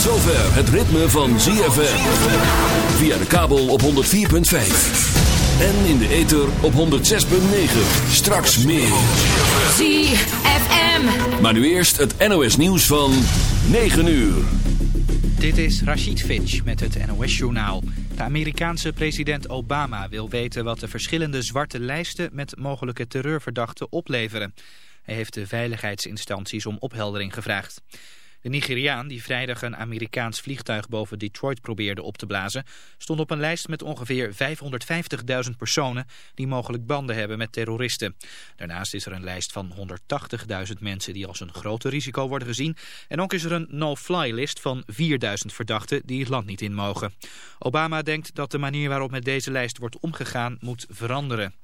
Tot zover het ritme van ZFM. Via de kabel op 104.5. En in de ether op 106.9. Straks meer. ZFM. Maar nu eerst het NOS nieuws van 9 uur. Dit is Rashid Finch met het NOS-journaal. De Amerikaanse president Obama wil weten wat de verschillende zwarte lijsten met mogelijke terreurverdachten opleveren. Hij heeft de veiligheidsinstanties om opheldering gevraagd. De Nigeriaan, die vrijdag een Amerikaans vliegtuig boven Detroit probeerde op te blazen, stond op een lijst met ongeveer 550.000 personen die mogelijk banden hebben met terroristen. Daarnaast is er een lijst van 180.000 mensen die als een groot risico worden gezien. En ook is er een no-fly-list van 4.000 verdachten die het land niet in mogen. Obama denkt dat de manier waarop met deze lijst wordt omgegaan moet veranderen.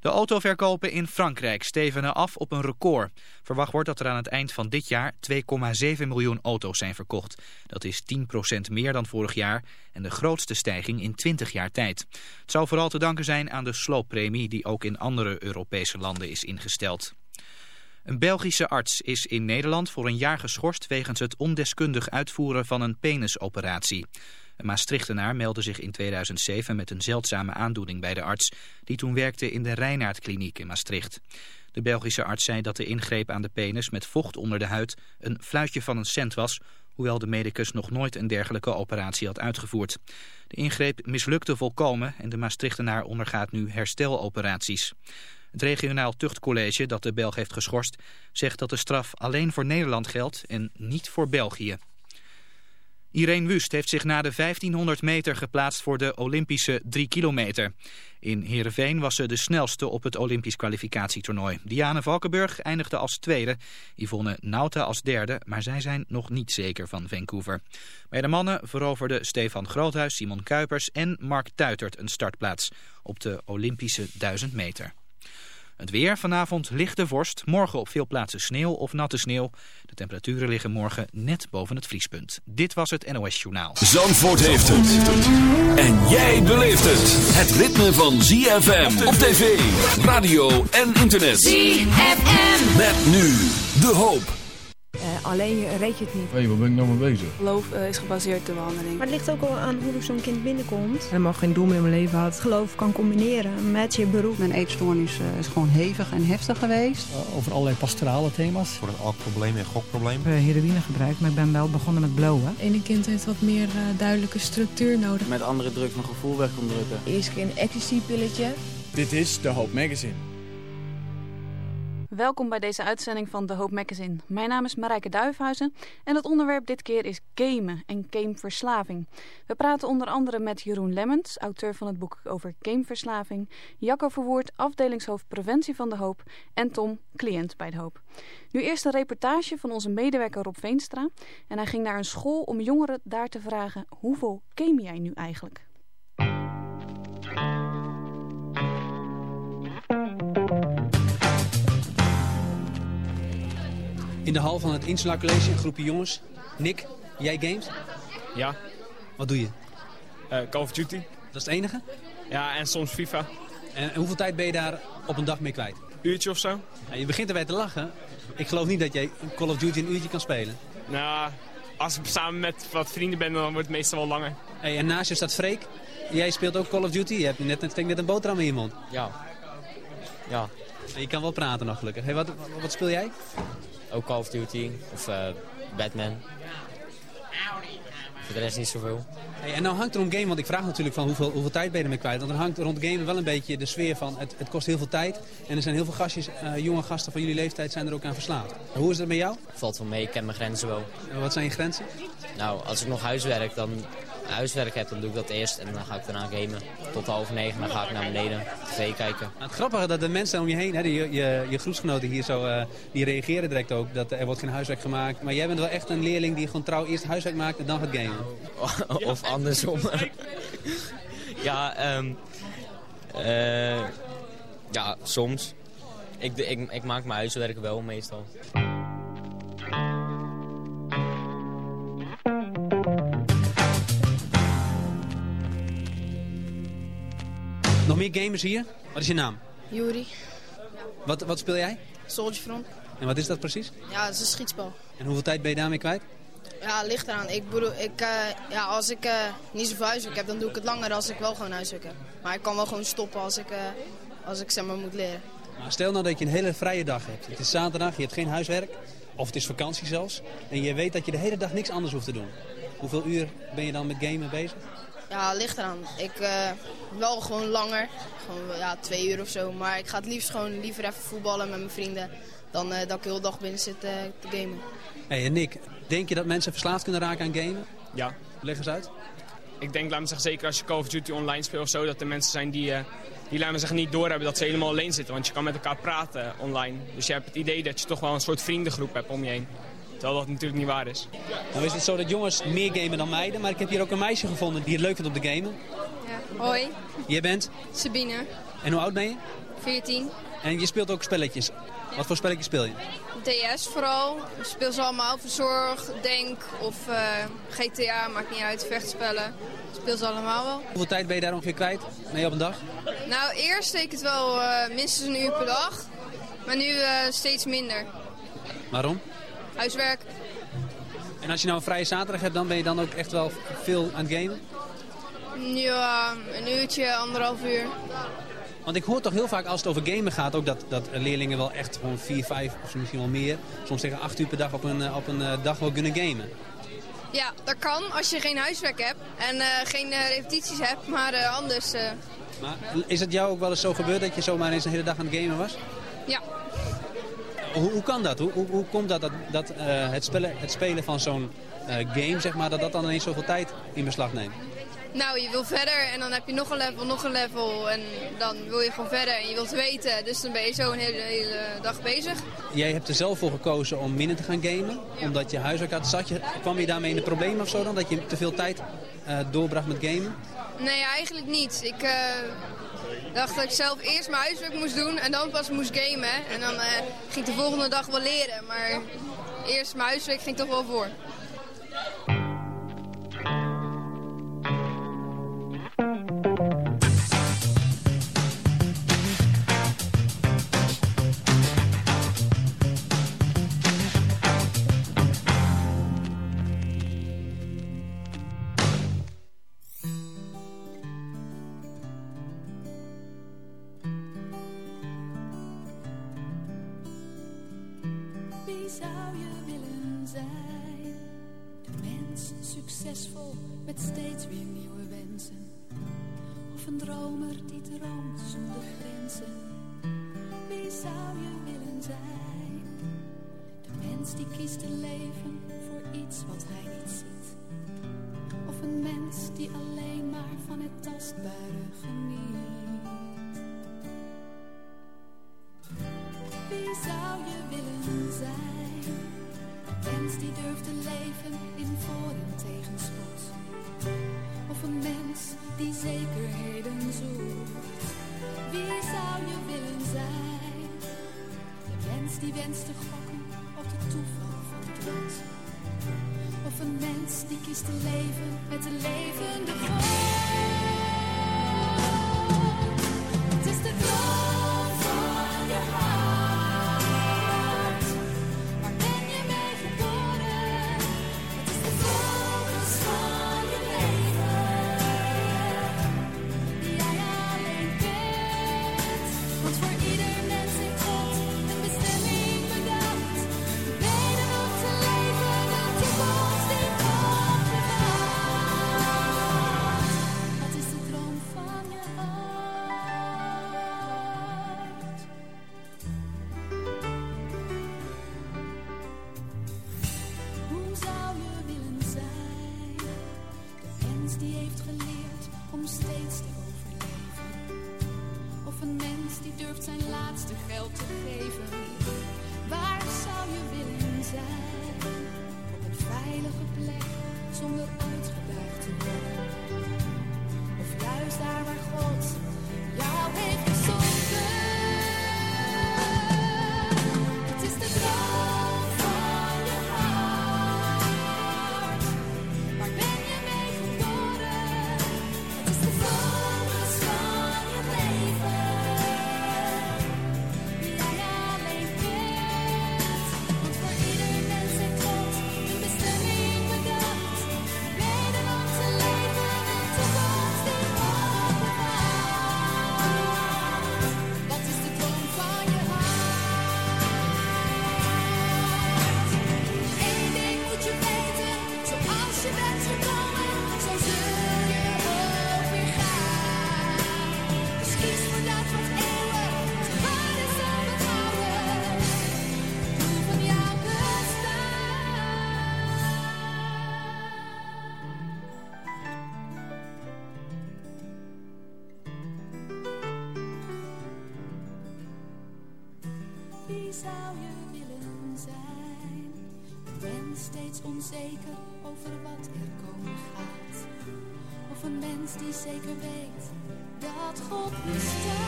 De autoverkopen in Frankrijk stevenen af op een record. Verwacht wordt dat er aan het eind van dit jaar 2,7 miljoen auto's zijn verkocht. Dat is 10% meer dan vorig jaar en de grootste stijging in 20 jaar tijd. Het zou vooral te danken zijn aan de slooppremie die ook in andere Europese landen is ingesteld. Een Belgische arts is in Nederland voor een jaar geschorst wegens het ondeskundig uitvoeren van een penisoperatie. Een Maastrichtenaar meldde zich in 2007 met een zeldzame aandoening bij de arts... die toen werkte in de Reinaardkliniek in Maastricht. De Belgische arts zei dat de ingreep aan de penis met vocht onder de huid... een fluitje van een cent was, hoewel de medicus nog nooit een dergelijke operatie had uitgevoerd. De ingreep mislukte volkomen en de Maastrichtenaar ondergaat nu hersteloperaties. Het regionaal tuchtcollege dat de Belg heeft geschorst... zegt dat de straf alleen voor Nederland geldt en niet voor België. Irene Wust heeft zich na de 1500 meter geplaatst voor de Olympische 3 kilometer. In Heerenveen was ze de snelste op het Olympisch kwalificatietoernooi. Diane Valkenburg eindigde als tweede, Yvonne Nauta als derde, maar zij zijn nog niet zeker van Vancouver. Bij de mannen veroverden Stefan Groothuis, Simon Kuipers en Mark Tuitert een startplaats op de Olympische 1000 meter. Het weer, vanavond lichte vorst, morgen op veel plaatsen sneeuw of natte sneeuw. De temperaturen liggen morgen net boven het vriespunt. Dit was het NOS Journaal. Zandvoort heeft het. En jij beleeft het. Het ritme van ZFM op tv, radio en internet. ZFM. Met nu de hoop. Uh, alleen reed je het niet. Hé, hey, waar ben ik nou mee bezig? Geloof uh, is gebaseerd op de behandeling. Maar het ligt ook al aan hoe zo'n kind binnenkomt. Helemaal geen doel meer in mijn leven had. Geloof kan combineren met je beroep. Mijn eetstoornis uh, is gewoon hevig en heftig geweest. over allerlei pastorale thema's. Voor een alcoholprobleem en gokprobleem. Ik heb heroïne gebruikt, maar ik ben wel begonnen met blowen. Ene kind heeft wat meer duidelijke structuur nodig. Met andere drugs mijn gevoel weg kon drukken. Eerst keer een ecstasy-pilletje. Dit is de Hoop Magazine. Welkom bij deze uitzending van The Hope Magazine. Mijn naam is Marijke Duifhuizen en het onderwerp dit keer is gamen en gameverslaving. We praten onder andere met Jeroen Lemmens, auteur van het boek over gameverslaving, Jacco Verwoerd, afdelingshoofd preventie van De Hoop en Tom, cliënt bij De Hoop. Nu eerst een reportage van onze medewerker Rob Veenstra en hij ging naar een school om jongeren daar te vragen hoeveel game jij nu eigenlijk? In de hal van het Insula College, een groepje jongens. Nick, jij games? Ja. Wat doe je? Uh, Call of Duty. Dat is het enige? Ja, en soms FIFA. En, en hoeveel tijd ben je daar op een dag mee kwijt? Uurtje of zo. Ja, je begint erbij te lachen. Ik geloof niet dat jij Call of Duty een uurtje kan spelen. Nou, als ik samen met wat vrienden ben, dan wordt het meestal wel langer. Hey, en naast je staat Freek. Jij speelt ook Call of Duty. Je hebt net, net een boterham in je mond. Ja. Ja. En je kan wel praten nog gelukkig. Hey, wat, wat speel jij? Ook Call of Duty of uh, Batman. Voor de rest niet zoveel. Hey, en nou hangt er om game, want ik vraag natuurlijk van hoeveel, hoeveel tijd ben je ermee kwijt. Want er hangt rond game wel een beetje de sfeer van het, het kost heel veel tijd. En er zijn heel veel gastjes, uh, jonge gasten van jullie leeftijd zijn er ook aan verslaafd. Hoe is dat met jou? Valt wel mee, ik ken mijn grenzen wel. En wat zijn je grenzen? Nou, als ik nog huiswerk, dan huiswerk heb, dan doe ik dat eerst. En dan ga ik daarna gamen. Tot half negen, dan ga ik naar beneden tv kijken. Nou, het grappige dat de mensen om je heen, hè, je, je, je groepsgenoten hier zo, uh, die reageren direct ook. Dat er wordt geen huiswerk gemaakt. Maar jij bent wel echt een leerling die gewoon trouw eerst huiswerk maakt en dan gaat gamen. of andersom. ja, um, uh, ja, soms. Ik, ik, ik maak mijn huiswerk wel meestal. Nog meer gamers hier? Wat is je naam? Juri. Wat, wat speel jij? Soldier Front. En wat is dat precies? Ja, het is een schietspel. En hoeveel tijd ben je daarmee kwijt? Ja, ligt eraan. Ik bedoel, ik, uh, ja, als ik uh, niet zoveel huiswerk heb, dan doe ik het langer als ik wel gewoon huiswerk heb. Maar ik kan wel gewoon stoppen als ik, uh, als ik zeg maar moet leren. Maar stel nou dat je een hele vrije dag hebt. Het is zaterdag, je hebt geen huiswerk. Of het is vakantie zelfs. En je weet dat je de hele dag niks anders hoeft te doen. Hoeveel uur ben je dan met gamen bezig? Ja, ligt eraan. Ik wel gewoon langer. Gewoon ja, twee uur of zo. Maar ik ga het liefst gewoon liever even voetballen met mijn vrienden. Dan dat ik de hele dag binnen zit te gamen. Hey, en Nick, denk je dat mensen verslaafd kunnen raken aan gamen? Ja. Leg eens uit. Ik denk, laat me zeggen, zeker als je Call of Duty online speelt of zo, dat er mensen zijn die, uh, die laat me zeggen, niet doorhebben dat ze helemaal alleen zitten. Want je kan met elkaar praten online. Dus je hebt het idee dat je toch wel een soort vriendengroep hebt om je heen. Terwijl dat natuurlijk niet waar is. Nou is het zo dat jongens meer gamen dan meiden, maar ik heb hier ook een meisje gevonden die het leuk vindt om te gamen. Ja, hoi. Jij bent? Sabine. En hoe oud ben je? 14. En je speelt ook spelletjes. Wat voor spelletjes speel je? DS vooral. Ik speel ze allemaal. Verzorg, Denk of uh, GTA, maakt niet uit. Vechtspellen. Ik speel ze allemaal wel. Hoeveel tijd ben je daar ongeveer kwijt? Nee, op een dag? Nou, eerst deed ik het wel uh, minstens een uur per dag. Maar nu uh, steeds minder. Waarom? Huiswerk. En als je nou een vrije zaterdag hebt, dan ben je dan ook echt wel veel aan het gamen? Ja, een uurtje, anderhalf uur. Want ik hoor toch heel vaak als het over gamen gaat... ook dat, dat leerlingen wel echt gewoon 4, 5 of misschien wel meer... soms tegen 8 uur per dag op een, op een dag wel kunnen gamen. Ja, dat kan als je geen huiswerk hebt en uh, geen uh, repetities hebt, maar uh, anders... Maar is het jou ook wel eens zo gebeurd dat je zomaar eens een hele dag aan het gamen was? Ja. Hoe, hoe kan dat? Hoe, hoe, hoe komt dat, dat, dat het, spelen, het spelen van zo'n game, zeg maar, dat dat dan ineens zoveel tijd in beslag neemt? Nou, je wil verder en dan heb je nog een level, nog een level. En dan wil je gewoon verder en je wilt weten. Dus dan ben je zo een hele, hele dag bezig. Jij hebt er zelf voor gekozen om minder te gaan gamen. Ja. Omdat je huiswerk had. Zat je, kwam je daarmee in de problemen of zo dan? Dat je te veel tijd uh, doorbracht met gamen? Nee, eigenlijk niet. Ik uh, dacht dat ik zelf eerst mijn huiswerk moest doen en dan pas moest gamen. En dan uh, ging ik de volgende dag wel leren. Maar eerst mijn huiswerk ging toch wel voor. Steeds weer nieuwe wensen. Of een dromer die droomt zonder grenzen. Wie zou je willen zijn? De mens die kiest te leven voor iets wat hij niet ziet. Die durft zijn laatste geld te geven. Waar zou je willen zijn? Op een veilige plek zonder uitgedaagd te worden. Of juist daar waar God jou heeft onzeker over wat er komen gaat. Of een mens die zeker weet dat God bestaat.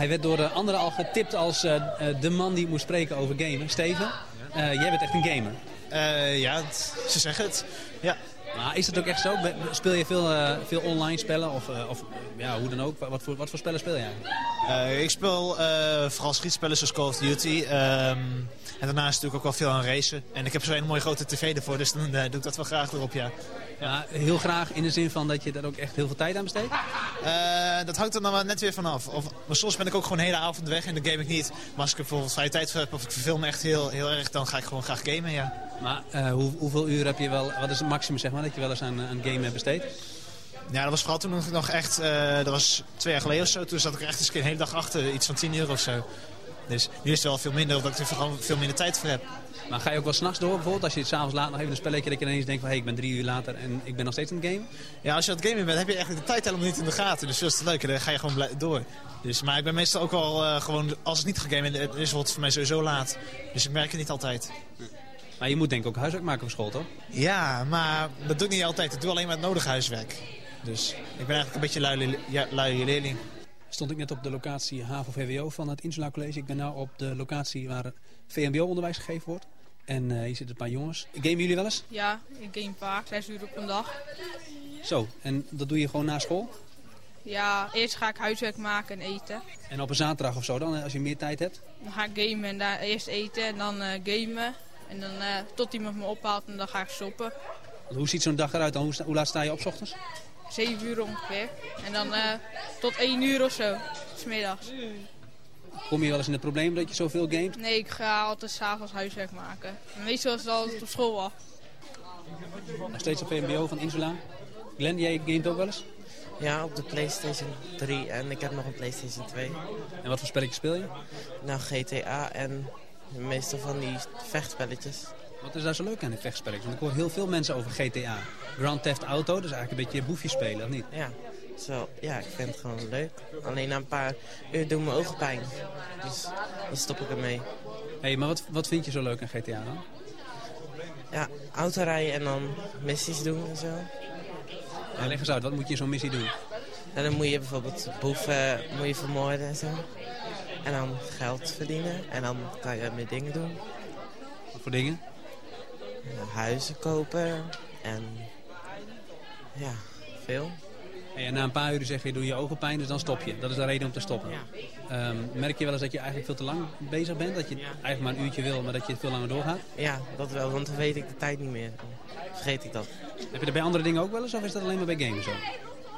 Hij werd door de anderen al getipt als uh, uh, de man die moest spreken over gamen. Steven, jij bent echt een gamer. ja, ze zeggen het. Ja. Maar is het ook echt zo? Speel je veel, veel online spellen? Of, of ja, hoe dan ook? Wat voor, wat voor spellen speel jij? Ik speel vooral schietspellen zoals Call of Duty. Um, en daarnaast natuurlijk ook wel veel aan racen. En ik heb zo'n mooie grote tv ervoor, dus dan doe ik dat wel graag erop, ja. Ja, heel graag in de zin van dat je daar ook echt heel veel tijd aan besteedt? Dat hangt er dan wel net weer vanaf. Of, maar soms ben ik ook gewoon de hele avond weg en dan game ik niet. Maar als ik bijvoorbeeld vrije tijd heb of ik verveel me echt heel, heel erg, dan ga ik gewoon graag gamen, ja. Maar hoe, hoeveel uur heb je wel, wat is het maximum zeg maar, dat je wel eens aan, aan gamen hebt besteed? Ja, dat was vooral toen ik nog echt, uh, dat was twee jaar geleden of zo. Toen zat ik er echt eens een hele dag achter, iets van 10 uur of zo. Dus nu is het wel veel minder, omdat ik er gewoon veel minder tijd voor heb. Maar ga je ook wel s'nachts door bijvoorbeeld? Als je het s'avonds laat nog even een spelletje dat je ineens denkt van... hé, hey, ik ben drie uur later en ik ben nog steeds aan het game? Ja, als je aan het gamen bent heb je eigenlijk de tijd helemaal niet in de gaten. Dus dat is het leuke, dan ga je gewoon door. Dus, maar ik ben meestal ook wel uh, gewoon... Als het niet gegamed is, is het voor mij sowieso laat. Dus ik merk het niet altijd. Maar je moet denk ik ook huiswerk maken voor school, toch? Ja, maar dat doe ik niet altijd. Ik doe alleen maar het nodige huiswerk. Dus ik ben eigenlijk een beetje lui, ja, lui leerling stond ik net op de locatie HAVO-VWO van het Insula College. Ik ben nu op de locatie waar VMBO-onderwijs gegeven wordt. En uh, hier zitten een paar jongens. Gamen jullie wel eens? Ja, ik game vaak. Zes uur op een dag. Zo, en dat doe je gewoon na school? Ja, eerst ga ik huiswerk maken en eten. En op een zaterdag of zo dan, als je meer tijd hebt? Dan ga ik gamen en daar eerst eten en dan uh, gamen. En dan uh, tot iemand me ophaalt en dan ga ik stoppen. Hoe ziet zo'n dag eruit dan? Hoe, hoe laat sta je op s ochtends? 7 uur ongeveer. En dan uh, tot 1 uur of zo, smiddags. Kom je wel eens in het probleem dat je zoveel gamet? Nee, ik ga altijd s'avonds huiswerk maken. meestal is het altijd op school af. Nog steeds op VMBO van Insula. Glenn, jij gamet ook wel eens? Ja, op de Playstation 3 en ik heb nog een Playstation 2. En wat voor spelletjes speel je? Nou, GTA en meestal van die vechtspelletjes. Wat is daar zo leuk aan, die vechtspelletjes? Want ik hoor heel veel mensen over GTA. Grand Theft Auto, dat is eigenlijk een beetje boefje spelen, of niet? Ja, zo, ja, ik vind het gewoon leuk. Alleen na een paar uur doen mijn ogen pijn. Dus dan stop ik ermee. Hé, hey, maar wat, wat vind je zo leuk aan GTA dan? Ja, autorijden en dan missies doen en zo. Ja, leg eens uit, wat moet je in zo'n missie doen? En dan moet je bijvoorbeeld boeven moet je vermoorden en zo. En dan geld verdienen. En dan kan je meer dingen doen. Wat voor dingen? Huizen kopen en ja, veel. En na een paar uur zeg je, doe je ogen pijn, dus dan stop je. Dat is de reden om te stoppen. Ja. Um, merk je wel eens dat je eigenlijk veel te lang bezig bent? Dat je ja. eigenlijk maar een uurtje wil, maar dat je veel langer doorgaat? Ja, dat wel, want dan weet ik de tijd niet meer. Dan vergeet ik dat. Heb je dat bij andere dingen ook wel eens, of is dat alleen maar bij games zo?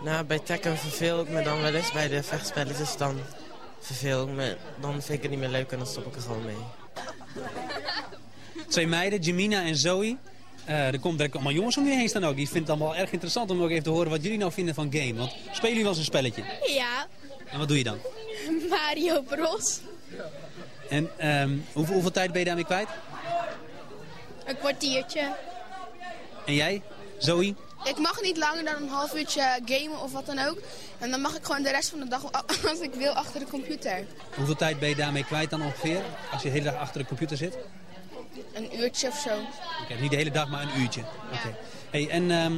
Nou, bij Tekken verveel ik me dan wel eens. Bij de vechtspelletjes dan verveel ik me. Dan vind ik het niet meer leuk en dan stop ik er gewoon mee. Twee meiden, Jamina en Zoe. Uh, er komt direct allemaal jongens om je heen staan ook. Die vindt het allemaal erg interessant om ook even te horen wat jullie nou vinden van game. Want spelen jullie wel eens een spelletje? Ja. En wat doe je dan? Mario Bros. En um, hoeveel, hoeveel tijd ben je daarmee kwijt? Een kwartiertje. En jij, Zoe? Ik mag niet langer dan een half uurtje gamen of wat dan ook. En dan mag ik gewoon de rest van de dag, als ik wil, achter de computer. Hoeveel tijd ben je daarmee kwijt dan ongeveer? Als je de hele dag achter de computer zit? Een uurtje of zo. Oké, niet de hele dag, maar een uurtje. Oké. Hey, en ehm,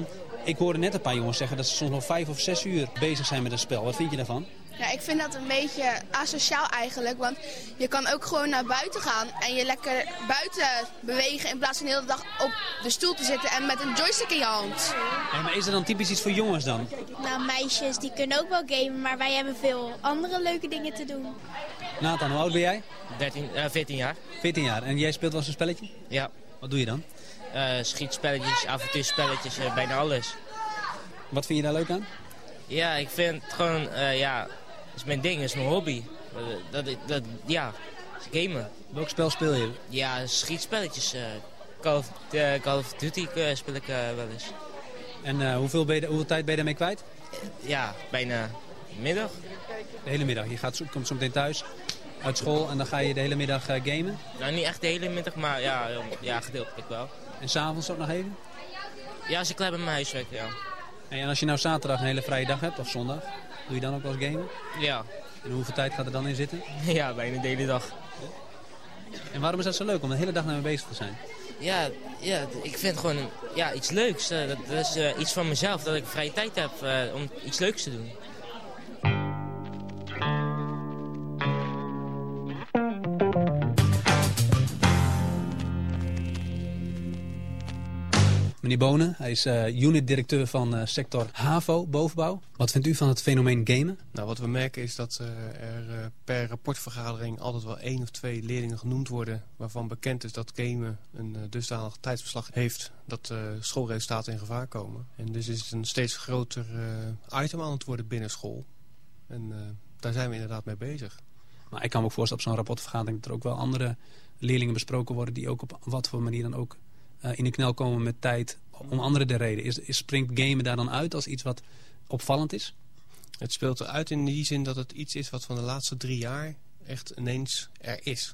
ik hoorde net een paar jongens zeggen dat ze soms nog vijf of zes uur bezig zijn met een spel. Wat vind je daarvan? Ja, ik vind dat een beetje asociaal eigenlijk. Want je kan ook gewoon naar buiten gaan en je lekker buiten bewegen in plaats van de hele dag op de stoel te zitten en met een joystick in je hand. Hey, maar is er dan typisch iets voor jongens dan? Nou, meisjes die kunnen ook wel gamen, maar wij hebben veel andere leuke dingen te doen. Nathan, hoe oud ben jij? 13, uh, 14 jaar. 14 jaar. En jij speelt wel eens een spelletje? Ja. Wat doe je dan? Uh, schietspelletjes, avontuurspelletjes, uh, bijna alles. Wat vind je daar leuk aan? Ja, ik vind het gewoon, ja, dat is mijn ding, dat is mijn hobby. Dat, dat, dat, ja, gamen. Welk spel speel je? Ja, schietspelletjes. Call, of, Call of Duty speel ik wel eens. En hoeveel, ben je, hoeveel tijd ben je daarmee kwijt? Ja, bijna middag. De hele middag. Je gaat, komt zo meteen thuis uit school en dan ga je de hele middag gamen? Nou, niet echt de hele middag, maar ja, ja gedeeltelijk wel. En s'avonds ook nog even? Ja, als ik klaar ben met mijn huiswerk, ja. En als je nou zaterdag een hele vrije dag hebt, of zondag, doe je dan ook wel eens gamen? Ja. En hoeveel tijd gaat er dan in zitten? Ja, bijna de hele dag. En waarom is dat zo leuk, om de hele dag naar me bezig te zijn? Ja, ja ik vind gewoon ja, iets leuks. dat, dat is uh, iets van mezelf, dat ik vrije tijd heb uh, om iets leuks te doen. Meneer Bonen, hij is uh, unit-directeur van uh, sector HAVO, bovenbouw. Wat vindt u van het fenomeen gamen? Nou, wat we merken is dat uh, er per rapportvergadering altijd wel één of twee leerlingen genoemd worden... waarvan bekend is dat gamen een dusdanig tijdsverslag heeft dat schoolresultaten in gevaar komen. En dus is het een steeds groter item aan het worden binnen school. En daar zijn we inderdaad mee bezig. Maar ik kan me ook voorstellen op zo'n rapportvergadering... dat er ook wel andere leerlingen besproken worden... die ook op wat voor manier dan ook in de knel komen met tijd om andere de reden. Is, is, springt gamen daar dan uit als iets wat opvallend is? Het speelt eruit in die zin dat het iets is wat van de laatste drie jaar echt ineens er is.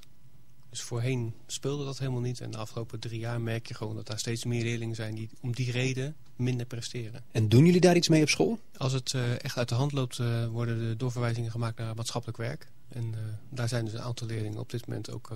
Dus voorheen speelde dat helemaal niet. En de afgelopen drie jaar merk je gewoon dat daar steeds meer leerlingen zijn die om die reden minder presteren. En doen jullie daar iets mee op school? Als het uh, echt uit de hand loopt uh, worden de doorverwijzingen gemaakt naar maatschappelijk werk. En uh, daar zijn dus een aantal leerlingen op dit moment ook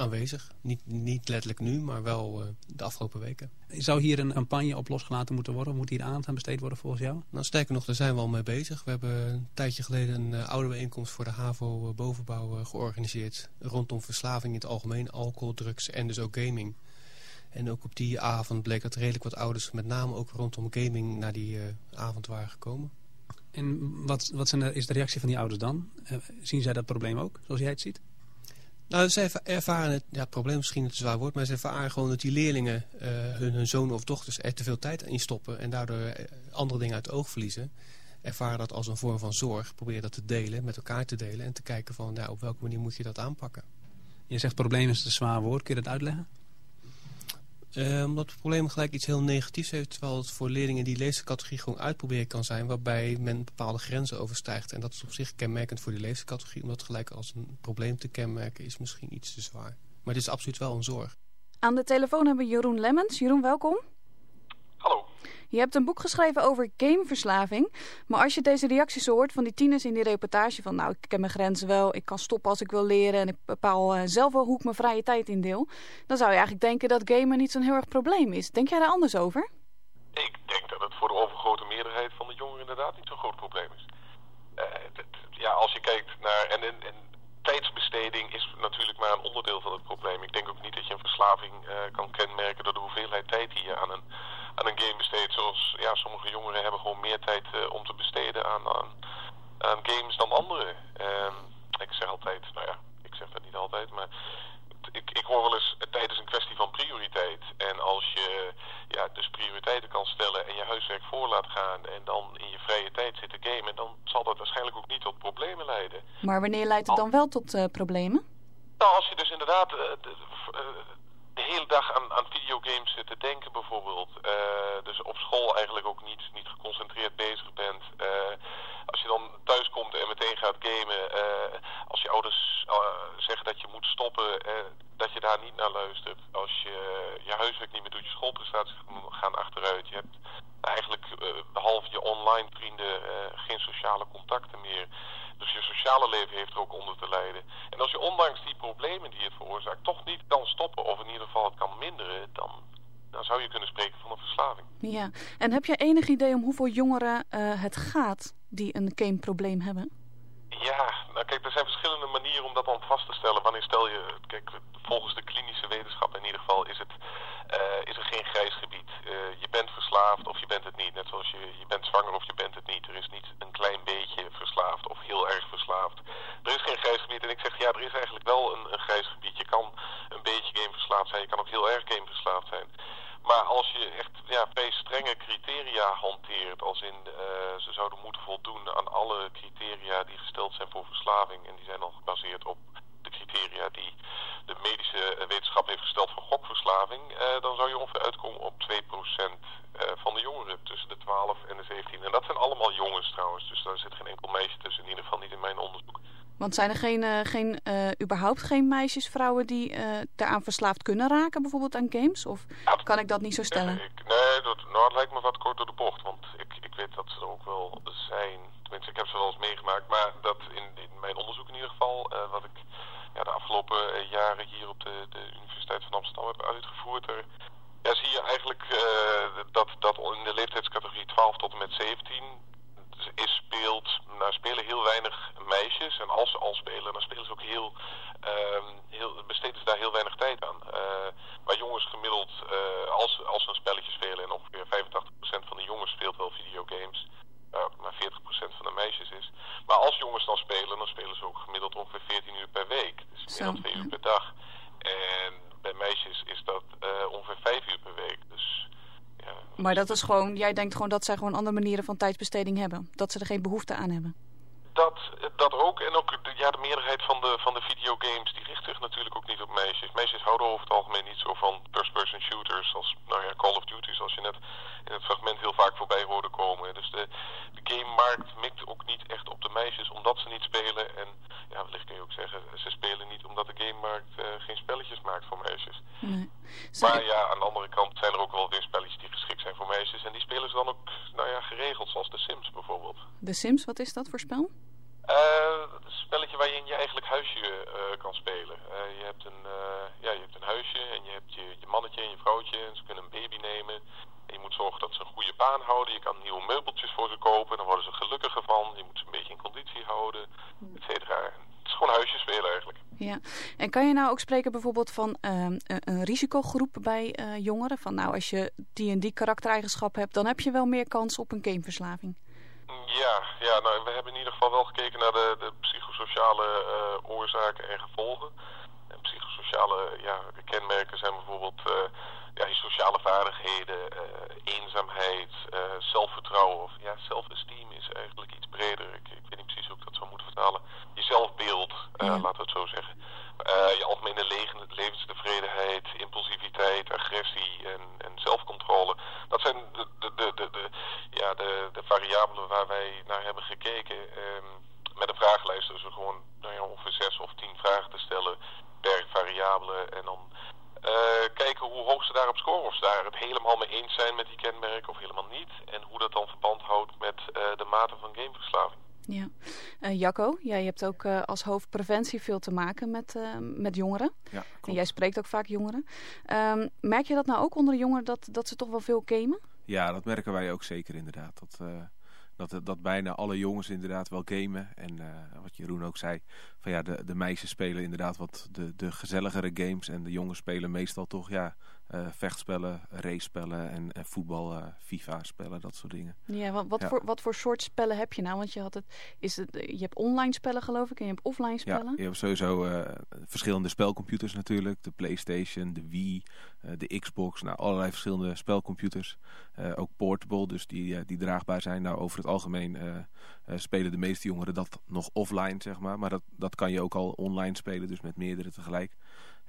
aanwezig. Niet, niet letterlijk nu, maar wel uh, de afgelopen weken. Zou hier een campagne op losgelaten moeten worden? Moet hier aandacht aan besteed worden volgens jou? Nou, sterker nog, daar zijn we al mee bezig. We hebben een tijdje geleden een uh, oude bijeenkomst voor de HAVO bovenbouw uh, georganiseerd. Rondom verslaving in het algemeen, alcohol, drugs en dus ook gaming. En ook op die avond bleek dat redelijk wat ouders met name ook rondom gaming naar die avond waren gekomen. En wat, wat zijn de, is de reactie van die ouders dan? zien zij dat probleem ook, zoals jij het ziet? Nou, zij ervaren het, ja, het probleem misschien het zwaar woord, maar ze ervaren gewoon dat die leerlingen uh, hun, hun zonen of dochters er te veel tijd in stoppen en daardoor andere dingen uit het oog verliezen. Ervaren dat als een vorm van zorg, proberen dat te delen, met elkaar te delen en te kijken van ja, op welke manier moet je dat aanpakken. Je zegt probleem is een zwaar woord, kun je dat uitleggen? Uh, omdat het probleem gelijk iets heel negatiefs heeft... terwijl het voor leerlingen die leescategorie gewoon uitproberen kan zijn... waarbij men bepaalde grenzen overstijgt. En dat is op zich kenmerkend voor die leescategorie... omdat gelijk als een probleem te kenmerken is misschien iets te zwaar. Maar het is absoluut wel een zorg. Aan de telefoon hebben we Jeroen Lemmens. Jeroen, welkom. Je hebt een boek geschreven over gameverslaving. Maar als je deze reacties hoort van die tieners in die reportage... van nou, ik ken mijn grenzen wel, ik kan stoppen als ik wil leren... en ik bepaal uh, zelf wel hoe ik mijn vrije tijd indeel... dan zou je eigenlijk denken dat gamen niet zo'n heel erg probleem is. Denk jij daar anders over? Ik denk dat het voor de overgrote meerderheid van de jongeren inderdaad niet zo'n groot probleem is. Uh, ja, als je kijkt naar... En, en, tijdsbesteding is natuurlijk maar een onderdeel van het probleem. Ik denk ook niet dat je een verslaving uh, kan kenmerken door de hoeveelheid tijd die je aan een aan een game besteedt. Zoals ja, sommige jongeren hebben gewoon meer tijd uh, om te besteden aan, aan, aan games dan anderen. Um, ik zeg altijd, nou ja, ik zeg dat niet altijd, maar ik, ik hoor wel eens, tijd is een kwestie van prioriteit. En als je ja, dus prioriteiten kan stellen en je huiswerk voor laat gaan en dan in je vrije tijd zit te gamen, dan zal dat waarschijnlijk ook niet tot problemen leiden. Maar wanneer leidt het dan wel tot uh, problemen? Nou, als je dus inderdaad uh, de, de hele dag aan, aan videogames zit te denken bijvoorbeeld. Uh, dus op school eigenlijk ook niet, niet geconcentreerd bezig bent. Uh, als je dan thuis komt en meteen gaat gamen. Uh, als je ouders zeggen dat je moet stoppen, dat je daar niet naar luistert. Als je je huiswerk niet meer doet, je schoolprestaties gaan achteruit. Je hebt eigenlijk behalve je online vrienden geen sociale contacten meer. Dus je sociale leven heeft er ook onder te lijden. En als je ondanks die problemen die het veroorzaakt toch niet kan stoppen of in ieder geval het kan minderen, dan, dan zou je kunnen spreken van een verslaving. Ja, en heb je enig idee om hoeveel jongeren het gaat die een gameprobleem hebben? Ja, nou kijk, er zijn verschillende manieren om dat dan vast te stellen. Wanneer stel je, kijk, volgens de klinische wetenschap in ieder geval is, het, uh, is er geen grijs gebied. Uh, je bent verslaafd of je bent het niet. Net zoals je, je bent zwanger of je bent het niet. Er is niet een klein beetje verslaafd of heel erg verslaafd. Er is geen grijs gebied en ik zeg ja, er is eigenlijk wel een, een grijs gebied. Je kan een beetje gameverslaafd zijn, je kan ook heel erg gameverslaafd zijn. Maar als je echt ja, vrij strenge criteria hanteert, als in uh, ze zouden moeten voldoen aan alle criteria die gesteld zijn voor verslaving, en die zijn dan gebaseerd op de criteria die de medische wetenschap heeft gesteld voor gokverslaving, uh, dan zou je ongeveer uitkomen op 2% uh, van de jongeren tussen de 12 en de 17. En dat zijn allemaal jongens trouwens, dus daar zit geen enkel meisje tussen, in ieder geval niet in mijn onderzoek. Want zijn er geen, uh, geen, uh, überhaupt geen meisjes, vrouwen die uh, daaraan verslaafd kunnen raken, bijvoorbeeld aan games? Of kan ik dat niet zo stellen? Nee, dat, nou, het lijkt me wat kort door de bocht. Want ik, ik weet dat ze er ook wel zijn. Tenminste, ik heb ze wel eens meegemaakt. Maar dat in, in mijn onderzoek in ieder geval, wat ik ja, de afgelopen jaren hier op de, de Universiteit van Amsterdam heb uitgevoerd... Er, ja, zie je eigenlijk dat, dat in de leeftijdscategorie 12 tot en met 17 is, speelt, nou spelen heel weinig meisjes. En als ze al spelen, dan spelen ze ook heel, uh, heel besteden ze daar heel weinig tijd aan. Uh, maar jongens gemiddeld, uh, als, als ze een spelletje spelen, en ongeveer 85% van de jongens speelt wel videogames. Uh, maar 40% van de meisjes is. Maar als jongens dan spelen, dan spelen ze ook gemiddeld ongeveer 14 uur per week. Dus meer dan 2 uur per dag. En bij meisjes is dat ongeveer 5 uur per week. Dus maar dat is gewoon, jij denkt gewoon dat zij gewoon andere manieren van tijdsbesteding hebben. Dat ze er geen behoefte aan hebben. Dat, dat ook. En ook ja, de meerderheid van natuurlijk ook niet op meisjes. Meisjes houden over het algemeen niet zo van first-person shooters als nou ja, Call of Duty, zoals je net in het fragment heel vaak voorbij hoorde komen. Dus de, de gamemarkt mikt ook niet echt op de meisjes omdat ze niet spelen. En ja, wellicht kun je ook zeggen, ze spelen niet omdat de gamemarkt uh, geen spelletjes maakt voor meisjes. Nee. Maar ja, aan de andere kant zijn er ook wel weer spelletjes die geschikt zijn voor meisjes. En die spelen ze dan ook nou ja, geregeld, zoals The Sims bijvoorbeeld. The Sims, wat is dat voor spel? Uh, een spelletje waar je eigenlijk huisje uh, kan spelen. Uh, je, hebt een, ja, je hebt een huisje en je hebt je, je mannetje en je vrouwtje. En ze kunnen een baby nemen. En je moet zorgen dat ze een goede baan houden. Je kan nieuwe meubeltjes voor ze kopen. Dan worden ze gelukkiger van. Je moet ze een beetje in conditie houden, et cetera. Het is gewoon huisje spelen eigenlijk. Ja, en kan je nou ook spreken bijvoorbeeld van uh, een risicogroep bij jongeren? Van nou, als je die en die karaktereigenschap hebt, dan heb je wel meer kans op een gameverslaving. Ja, ja nou, we hebben in ieder geval wel gekeken naar de, de psychosociale uh, oorzaken en gevolgen. En psychosociale ja, kenmerken zijn bijvoorbeeld uh, ja, je sociale vaardigheden, uh, eenzaamheid, zelfvertrouwen of ja, self-esteem is eigenlijk iets breder. Ik, ik, weet niet precies hoe ik dat zou moeten vertalen. Je zelfbeeld, ja. laten we het zo zeggen. Je algemene levenstevredenheid, impulsiviteit, agressie en, en zelfcontrole. Dat zijn de, de, de, de, ja, de, de variabelen waar wij naar hebben gekeken. Um, met een vragenlijst dus gewoon nou ongeveer zes of tien vragen te stellen per variabele. En dan uh, kijken hoe hoog ze daarop scoren. Of ze daar het helemaal mee eens zijn met die kenmerken of helemaal niet. En hoe dat dan verband houdt met uh, de mate van gameverslaving. Ja. Uh, Jacco, jij hebt ook uh, als hoofdpreventie veel te maken met, uh, met jongeren. Ja, en jij spreekt ook vaak jongeren. Um, merk je dat nou ook onder de jongeren dat, dat ze toch wel veel gamen? Ja, dat merken wij ook zeker inderdaad. Dat, dat, dat bijna alle jongens inderdaad wel gamen. En wat Jeroen ook zei, van ja, de, de meisjes spelen inderdaad wat de, de gezelligere games. En de jongens spelen meestal toch ja, uh, vechtspellen, race-spellen en, en voetbal, uh, FIFA-spellen, dat soort dingen. Ja, wat, wat, Ja. Voor, wat voor soort spellen heb je nou? Want je, had het, is het, je hebt online spellen geloof ik en je hebt offline spellen. Ja, je hebt sowieso eh, verschillende spelcomputers natuurlijk. De Playstation, de Wii, eh, de Xbox. Nou, allerlei verschillende spelcomputers. Eh, ook portable, dus die, eh, die draagbaar zijn. Nou, over het algemeen eh, eh, spelen de meeste jongeren dat nog offline, zeg maar. Maar dat, dat kan je ook al online spelen, dus met meerdere tegelijk.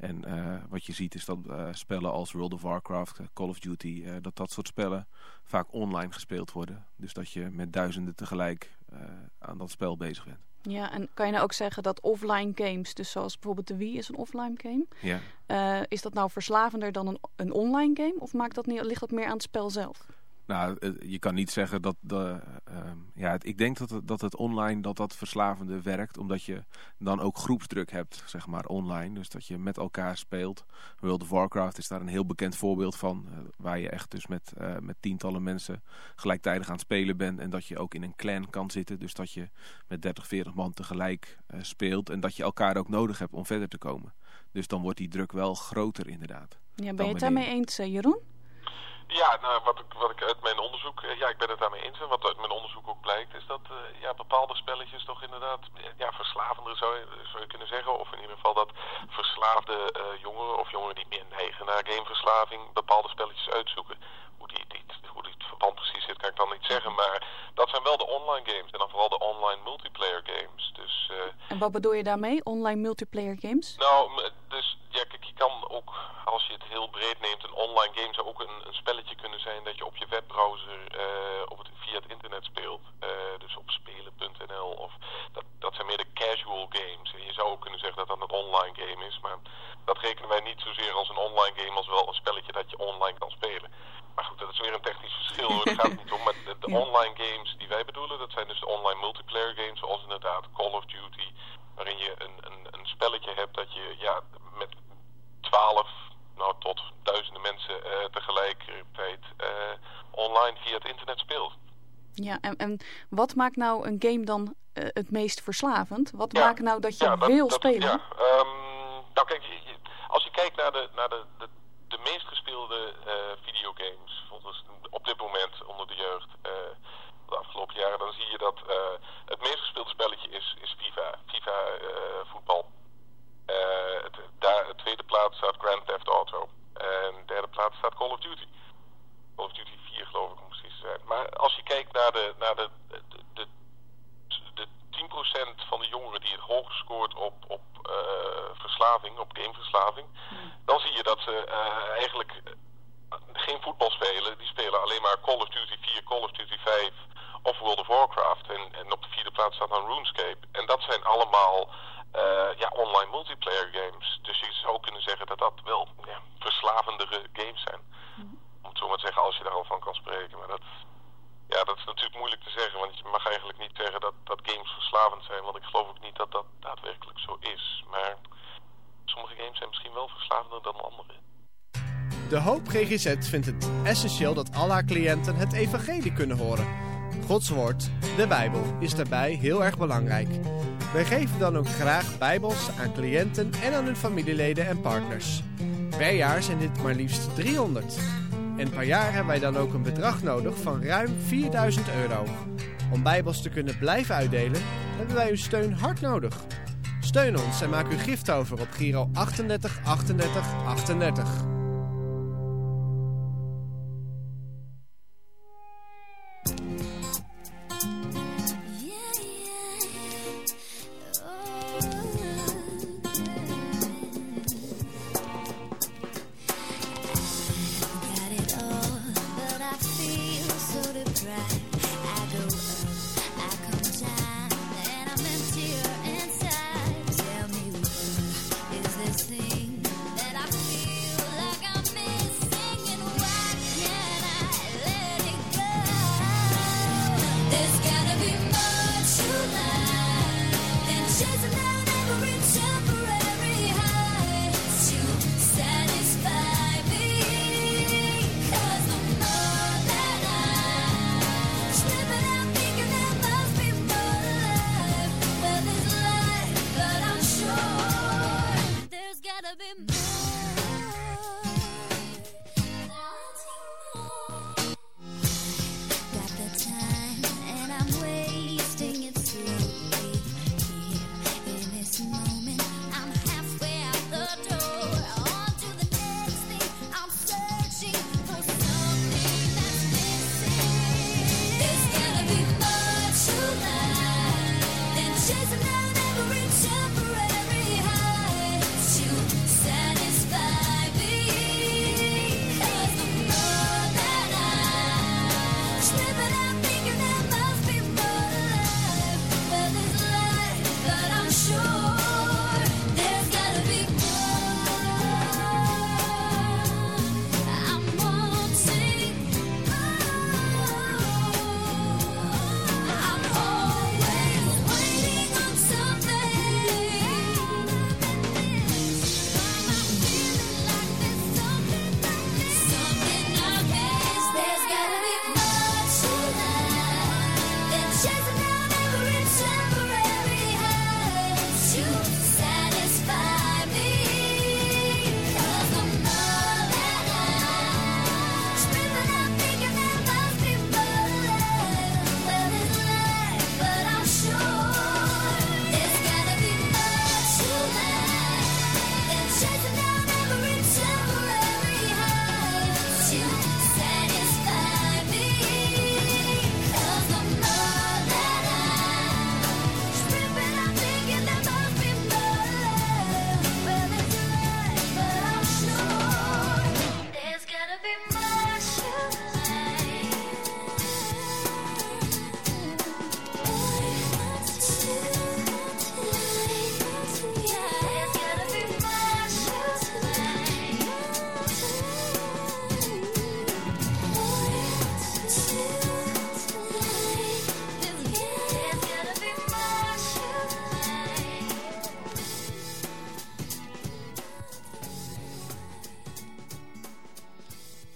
En eh, wat je ziet is dat eh, spellen als World of Warcraft, eh, Call of Duty, dat dat soort spellen vaak online gespeeld worden. Dus dat je met duizenden tegelijk aan dat spel bezig bent. Ja, en kan je nou ook zeggen dat offline games, dus zoals bijvoorbeeld de Wii is een offline game. Ja. Is dat nou verslavender dan een, een online game? Of maakt dat niet, ligt dat meer aan het spel zelf? Nou, eh, je kan niet zeggen dat... De, ehm, ja, het- ik denk dat het, dat het online dat dat verslavende werkt. Omdat je dan ook groepsdruk hebt, zeg maar, online. Dus dat je met elkaar speelt. World of Warcraft is daar een heel bekend voorbeeld van. eh, waar je echt dus met, eh, met tientallen mensen gelijktijdig aan het spelen bent. En dat je ook in een clan kan zitten. Dus dat je met 30, 40 man tegelijk speelt. En dat je elkaar ook nodig hebt om verder te komen. Dus dan wordt die druk wel groter inderdaad. Ja, ben je het daarmee eens, Jeroen? Ja, nou, wat ik, wat ik uit mijn onderzoek, eh, ja, ik ben het daarmee eens. En wat uit mijn onderzoek ook blijkt, is dat eh, ja, bepaalde spelletjes toch inderdaad eh, ja, verslavender zou je, zou je kunnen zeggen. Of in ieder geval dat verslaafde jongeren of jongeren die meer neigen naar gameverslaving bepaalde spelletjes uitzoeken. Hoe die, die, hoe die het verband precies zit, kan ik dan niet zeggen. Maar dat zijn wel de online games en dan vooral de online multiplayer games. Dus En wat bedoel je daarmee? Online multiplayer games? nou, m- dus ja, kijk, je kan ook, als je het heel breed neemt, een online game zou ook een, een spelletje kunnen zijn dat je op je webbrowser eh, op het, via het internet speelt. Eh, dus op spelen.nl of dat, dat zijn meer de casual games. En je zou ook kunnen zeggen dat dat een online game is, maar dat rekenen wij niet zozeer als een online game als wel een spelletje dat je online kan spelen. Maar goed, dat is weer een technisch verschil hoor, daar gaat het niet om. Maar de, de Ja. online games die wij bedoelen, dat zijn dus de online multiplayer games, zoals inderdaad Call of Duty, waarin je een, een, een spelletje hebt dat je ja, met 12 nou, tot duizenden mensen eh, tegelijkertijd eh, online via het internet speelt. En, wat maakt nou een game dan eh, het meest verslavend? Wat Ja, maakt nou dat je ja, dat- wil dat- spelen? Ja, ehm, nou kijk, je- je- als je kijkt naar de, naar de, de, de meest gespeelde eh, videogames volgens, op dit moment onder de jeugd eh, de afgelopen jaren, dan zie je dat eh, het meest gespeelde spelletje is, is FIFA, FIFA eh, voetbal. Eh, het, daar, de tweede plaats staat Grand Theft Auto. En de derde plaats staat Call of Duty. Call of Duty 4 geloof ik om precies te zijn. Maar als je kijkt naar de, naar de, de, de, de 10% van de jongeren die het hoogst scoort op, op eh, verslaving, op gameverslaving, dan zie je dat ze eh, eigenlijk eh, geen voetbal spelen. Die spelen alleen maar Call of Duty 4, Call of Duty 5 of World of Warcraft. En, en op de vierde plaats staat dan RuneScape. En dat zijn allemaal eh, ja, online multiplayer games. Dus je zou kunnen zeggen dat dat wel ja, verslavendere games zijn. Om het zo maar te zeggen, als je daar al van kan spreken. Maar dat, ja, dat is natuurlijk moeilijk te zeggen. Want je mag eigenlijk niet zeggen dat, dat games verslavend zijn. Want ik geloof ook niet dat dat daadwerkelijk zo is. Maar sommige games zijn misschien dan. De Hoop GGZ vindt het essentieel dat al haar cliënten het evangelie kunnen horen. Gods woord, de Bijbel, is daarbij heel erg belangrijk. Wij geven dan ook graag Bijbels aan cliënten en aan hun familieleden en partners. Per jaar zijn dit maar liefst 300. En per jaar hebben wij dan ook een bedrag nodig van ruim 4000 euro. Om Bijbels te kunnen blijven uitdelen, hebben wij uw steun hard nodig. Steun ons en maak uw gift over op Giro 38 38 38.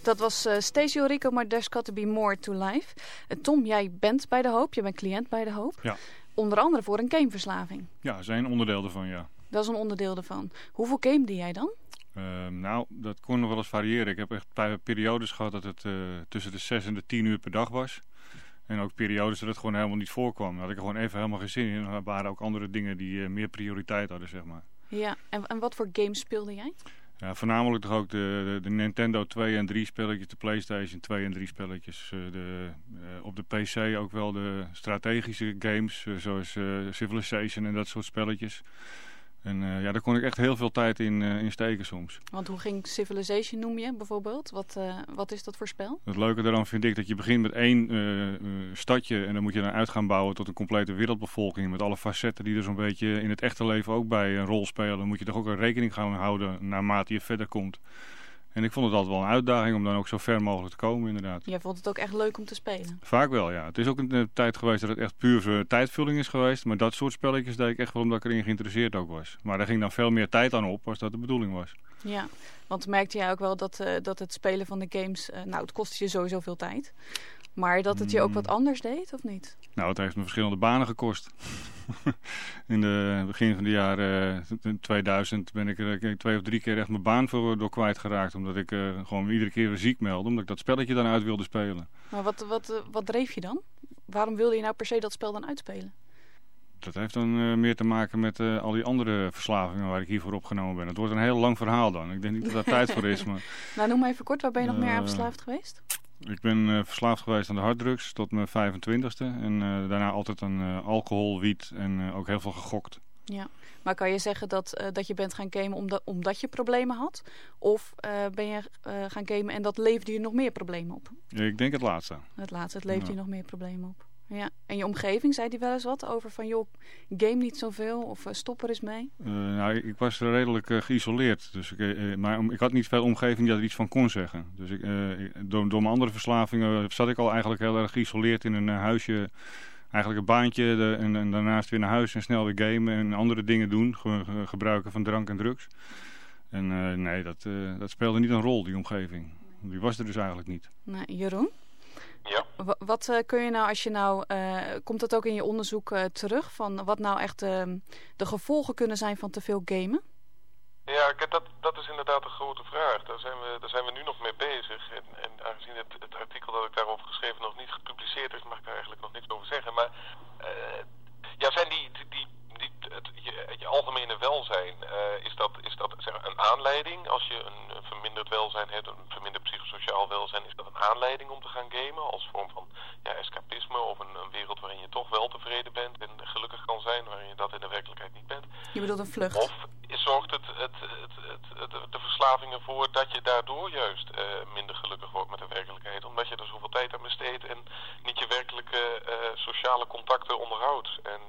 Dat was uh, Stacey Orico, maar There's Got To Be More To Life. Uh, Tom, jij bent bij De Hoop, je bent cliënt bij De Hoop. Ja. Onder andere voor een gameverslaving. Ja, zijn onderdeel ervan, ja. Dat is een onderdeel ervan. Hoeveel gamede jij dan? Uh, nou, dat kon nog wel eens variëren. Ik heb echt periodes gehad dat het uh, tussen de 6 en de 10 uur per dag was. En ook periodes dat het gewoon helemaal niet voorkwam. Daar had ik gewoon even helemaal geen zin in. Er waren ook andere dingen die meer prioriteit hadden, zeg maar. Ja, en, en wat voor games speelde jij? Voornamelijk toch ook de, de, Nintendo 2 en 3 spelletjes, de Playstation 2 en 3 spelletjes. Uh, de, uh, op de PC ook wel de strategische games, uh, zoals Civilization en dat soort spelletjes. En ja, daar kon ik echt heel veel tijd in, in steken soms. Want hoe ging Civilization noem je bijvoorbeeld? Wat, wat is dat voor spel? Het leuke daarvan vind ik dat je begint met één stadje en dan moet je dan uit gaan bouwen tot een complete wereldbevolking. Met alle facetten die er zo'n beetje in het echte leven ook bij een rol spelen. Dan moet je toch ook een rekening gaan houden naarmate je verder komt. En ik vond het altijd wel een uitdaging om dan ook zo ver mogelijk te komen inderdaad. Jij vond het ook echt leuk om te spelen? Vaak wel, ja. Het is ook een, een tijd geweest dat het echt puur tijdvulling is geweest. Maar dat soort spelletjes deed ik echt wel omdat ik erin geïnteresseerd ook was. Maar daar ging dan veel meer tijd aan op als dat de bedoeling was. Ja, want merkte jij ook wel dat, uh, dat het spelen van de games... Uh, nou, het kostte je sowieso veel tijd. Maar dat het je ook wat anders deed, of niet? Nou, het heeft me verschillende banen gekost. in de begin van de jaren 2000 ben ik er twee of drie keer echt mijn baan voor door kwijtgeraakt. Omdat ik uh, gewoon iedere keer weer ziek meldde. Omdat ik dat spelletje dan uit wilde spelen. Maar wat, wat, wat dreef je dan? Waarom wilde je nou per se dat spel dan uitspelen? Dat heeft dan meer te maken met al die andere verslavingen waar ik hiervoor opgenomen ben. Het wordt een heel lang verhaal dan. Ik denk niet dat daar tijd voor is. Maar, nou, noem maar even kort. Waar ben je nog meer aan verslaafd geweest? Ik ben uh, verslaafd geweest aan de harddrugs tot mijn 25ste. En uh, daarna altijd aan uh, alcohol, wiet en ook heel veel gegokt. Ja, maar kan je zeggen dat, dat je bent gaan gamen omdat, omdat je problemen had? Of ben je gaan gamen en dat leverde je nog meer problemen op? Ja, ik denk het laatste. Het laatste, het ja. je nog meer problemen op. Ja, en je omgeving, zei die wel eens wat over van joh, game niet zoveel of uh, stop er eens mee? Uh, nou, ik was redelijk uh, geïsoleerd, dus ik, maar ik had niet veel omgeving die er iets van kon zeggen. Dus ik, door, door mijn andere verslavingen zat ik al eigenlijk heel erg geïsoleerd in een huisje, eigenlijk een baantje de, en, en, daarnaast weer naar huis en snel weer gamen en andere dingen doen, ge, gebruiken van drank en drugs. En nee, dat, dat speelde niet een rol, die omgeving. Die was er dus eigenlijk niet. Jeroen? Ja. Wat uh, kun je nou, als je nou, uh, komt dat ook in je onderzoek uh, terug, van wat nou echt de gevolgen kunnen zijn van te veel gamen? Ja, dat, dat is inderdaad een grote vraag. Daar zijn we, daar zijn we nu nog mee bezig. En, en aangezien het, het artikel dat ik daarover geschreven nog niet gepubliceerd is, mag ik daar eigenlijk nog niks over zeggen. Maar ja, zijn die, die, die die, het, je, je, algemene welzijn, uh, is dat, is dat zeg, een aanleiding? Als je een, verminderd welzijn hebt, een verminderd psychosociaal welzijn, is dat een aanleiding om te gaan gamen? Als vorm van ja, escapisme of een, een, wereld waarin je toch wel tevreden bent en gelukkig kan zijn, waarin je dat in de werkelijkheid niet bent? Je bedoelt een vlucht? Of zorgt het, het, het, de verslaving ervoor dat je daardoor juist uh, minder gelukkig wordt met de werkelijkheid? Omdat je er zoveel tijd aan besteedt en niet je werkelijke uh, sociale contacten onderhoudt. En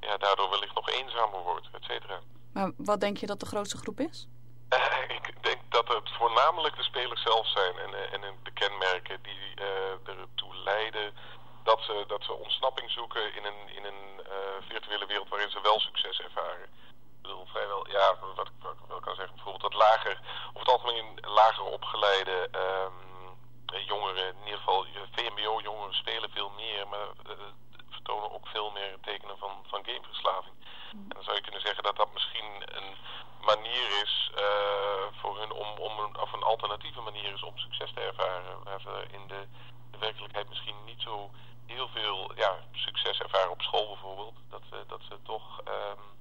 ja, daardoor wellicht nog eenzamer wordt, et cetera. Maar wat denk je dat de grootste groep is? Uh, ik denk dat het voornamelijk de spelers zelf zijn en, uh, en de kenmerken die ertoe leiden dat ze, dat ze ontsnapping zoeken in een, in een virtuele wereld waarin ze wel succes ervaren. Ik bedoel, ja, wat ik wel kan zeggen, bijvoorbeeld dat lager, of het algemeen lager opgeleide um, jongeren, in ieder geval VMBO-jongeren spelen veel meer, maar vertonen ook veel meer tekenen van, van gameverslaving. En dan zou je kunnen zeggen dat dat misschien een manier is uh, voor hun om, om een, of een alternatieve manier is om succes te ervaren. Waar ze in de, de werkelijkheid misschien niet zo heel veel ja, succes ervaren op school bijvoorbeeld. Dat, uh, dat ze toch um,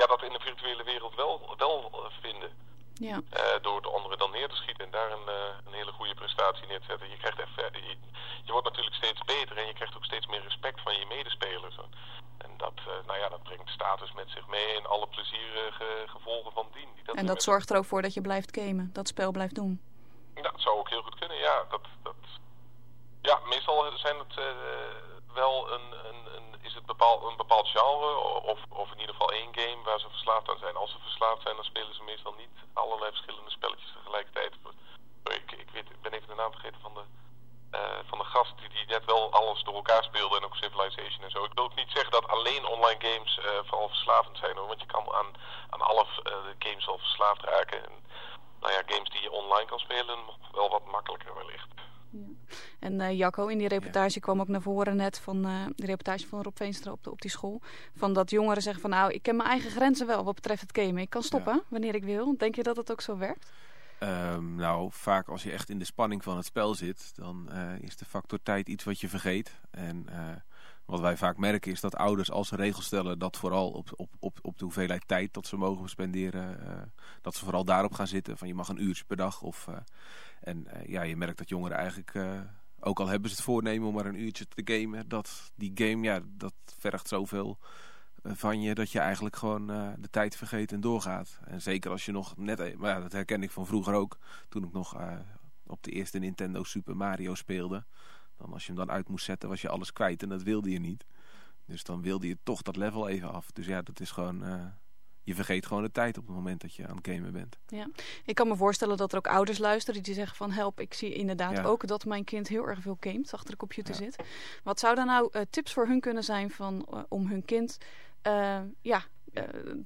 ja, dat in de virtuele wereld wel, wel vinden. Ja. Uh, door de anderen dan neer te schieten en daar een, uh, een hele goede prestatie neer te zetten. Je, krijgt even, je, je, wordt natuurlijk steeds beter en je krijgt ook steeds meer respect van je medespelers. En dat, uh, nou ja, dat brengt status met zich mee en alle plezierige gevolgen van dien. Die dat en dat zorgt er ook voor dat je blijft gamen, dat spel blijft doen. Ja, dat zou ook heel goed kunnen, ja. Dat, dat, ja, meestal zijn het wel een, een, een, is het bepaal, een bepaald genre of, of in ieder geval één game waar ze verslaafd aan zijn. Als ze verslaafd zijn, dan spelen ze meestal niet allerlei verschillende spelletjes tegelijkertijd. Ik, ik, weet, ik ben even de naam vergeten van de, uh, van de gast die, die net wel alles door elkaar speelde en ook Civilization en zo. Ik wil ook niet zeggen dat alleen online games uh, vooral verslavend zijn hoor, want je kan aan, aan alle uh, games al verslaafd raken. En, nou ja, games die je online kan spelen wel wat makkelijker wellicht. En uh, Jacco, in die reportage kwam ook naar voren net van uh, de reportage van Rob Veenstra op, de, op die school. Van dat jongeren zeggen van nou, ik ken mijn eigen grenzen wel wat betreft het gamen. Ik kan stoppen ja. wanneer ik wil. Denk je dat het ook zo werkt? Um, nou, vaak als je echt in de spanning van het spel zit, dan uh, is de factor tijd iets wat je vergeet. En wat wij vaak merken is dat ouders als ze regels stellen dat vooral op, op, op, op de hoeveelheid tijd dat ze mogen spenderen, dat ze vooral daarop gaan zitten. Van je mag een uurtje per dag of... En uh, ja, je merkt dat jongeren eigenlijk, uh, ook al hebben ze het voornemen om maar een uurtje te gamen, dat die game, ja, dat vergt zoveel uh, van je dat je eigenlijk gewoon de tijd vergeet en doorgaat. En zeker als je nog net, maar ja, dat herken ik van vroeger ook, toen ik nog op de eerste Nintendo Super Mario speelde. Dan als je hem dan uit moest zetten, was je alles kwijt en dat wilde je niet. Dus dan wilde je toch dat level even af. Dus ja, dat is gewoon je vergeet gewoon de tijd op het moment dat je aan het gamen bent. Ja. Ik kan me voorstellen dat er ook ouders luisteren die zeggen van help, ik zie inderdaad ja. ook dat mijn kind heel erg veel gamet, achter de computer ja. zit. Wat zou dan nou uh, tips voor hun kunnen zijn van, uh, om hun kind uh, ja,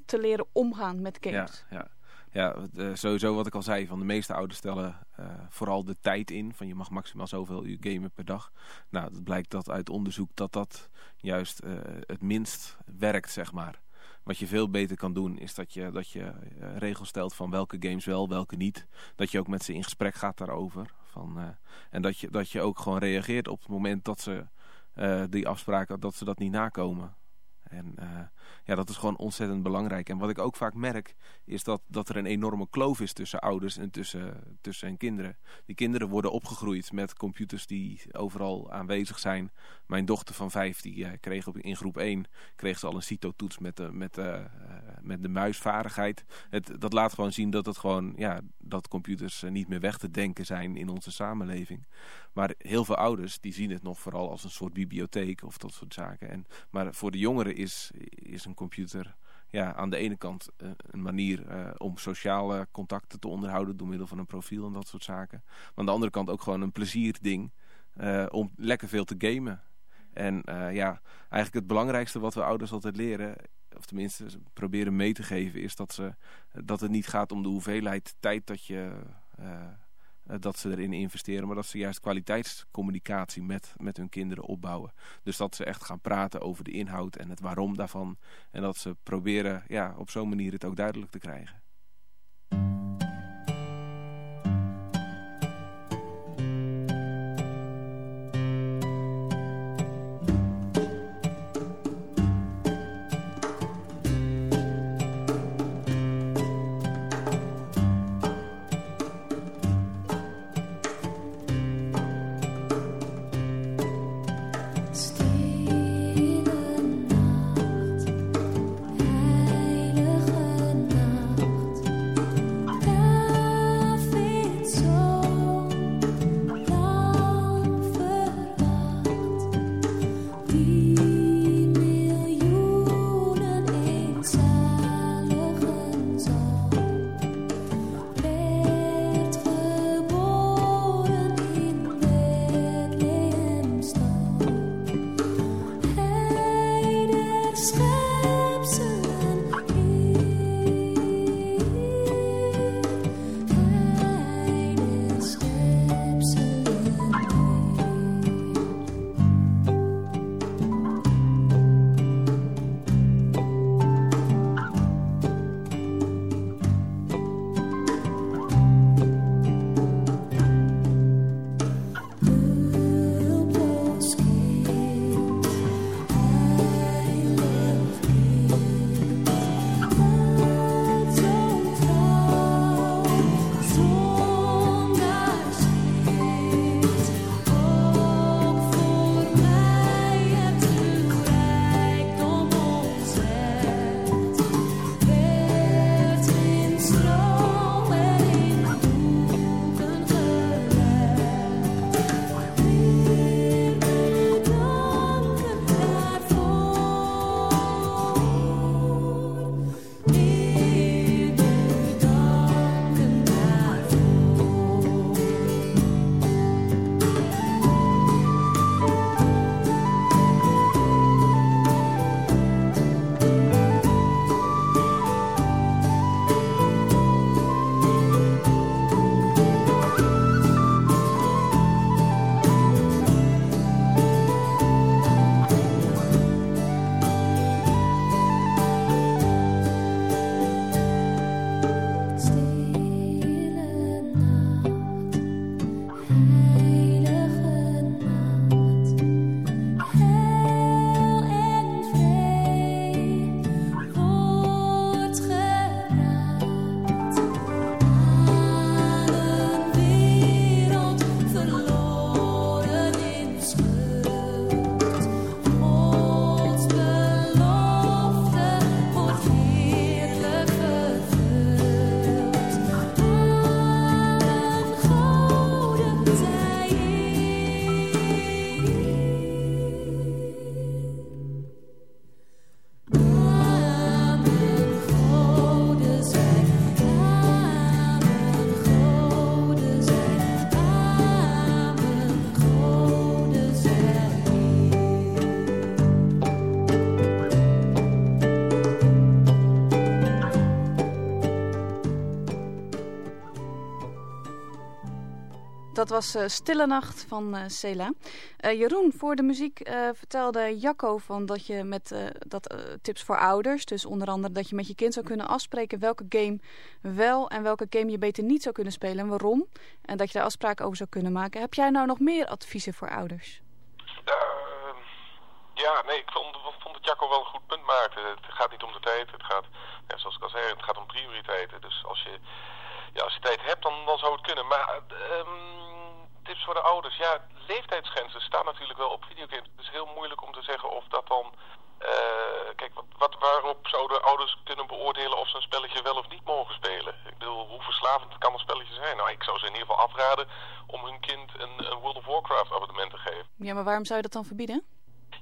te leren omgaan met games? Ja, ja. Ja, sowieso wat ik al zei, van de meeste ouders stellen vooral de tijd in. Van je mag maximaal zoveel uur gamen per dag. Nou, het blijkt dat uit onderzoek dat dat juist het minst werkt, zeg maar. Wat je veel beter kan doen is dat je, dat je uh, regels stelt van welke games wel, welke niet. Dat je ook met ze in gesprek gaat daarover. Van, uh, en dat je, dat je ook gewoon reageert op het moment dat ze uh, die afspraken, dat ze dat niet nakomen. En ja, dat is gewoon ontzettend belangrijk. En wat ik ook vaak merk, is dat, dat er een enorme kloof is tussen ouders en tussen, tussen hun kinderen. Die kinderen worden opgegroeid met computers die overal aanwezig zijn. Mijn dochter van vijf, die ja, kreeg op, in groep 1 kreeg ze al een CITO-toets met de, met, uh, met de muisvaardigheid. Het, dat laat gewoon zien dat, het gewoon, ja, dat computers niet meer weg te denken zijn in onze samenleving. Maar heel veel ouders die zien het nog vooral als een soort bibliotheek of dat soort zaken. En, maar voor de jongeren is, is een computer ja, aan de ene kant uh, een manier uh, om sociale contacten te onderhouden door middel van een profiel en dat soort zaken. Maar aan de andere kant ook gewoon een plezierding uh, om lekker veel te gamen. En ja, eigenlijk het belangrijkste wat we ouders altijd leren, of tenminste proberen mee te geven, is dat, ze, dat het niet gaat om de hoeveelheid tijd dat je dat ze erin investeren, maar dat ze juist kwaliteitscommunicatie met, met hun kinderen opbouwen. Dus dat ze echt gaan praten over de inhoud en het waarom daarvan. En dat ze proberen ja, op zo'n manier het ook duidelijk te krijgen. Dat was uh, Stille Nacht van uh, Cela. Uh, Jeroen, voor de muziek vertelde Jacco van dat je met dat, tips voor ouders... dus onder andere dat je met je kind zou kunnen afspreken... welke game wel en welke game je beter niet zou kunnen spelen en waarom. En dat je daar afspraken over zou kunnen maken. Heb jij nou nog meer adviezen voor ouders? Ja, nee, ik vond, vond dat Jacco wel een goed punt maakte. Het gaat niet om de tijd, het gaat, zoals ik al zei, het gaat om prioriteiten. Dus als je ja, als je tijd hebt, dan, dan zou het kunnen. Maar um, tips voor de ouders. Ja, leeftijdsgrenzen staan natuurlijk wel op videogames. Het is heel moeilijk om te zeggen of dat dan... Uh, kijk, wat, wat, waarop zouden ouders kunnen beoordelen of ze een spelletje wel of niet mogen spelen? Ik bedoel, hoe verslavend kan een spelletje zijn? Nou, ik zou ze in ieder geval afraden om hun kind een, een World of Warcraft abonnement te geven. Ja, maar waarom zou je dat dan verbieden?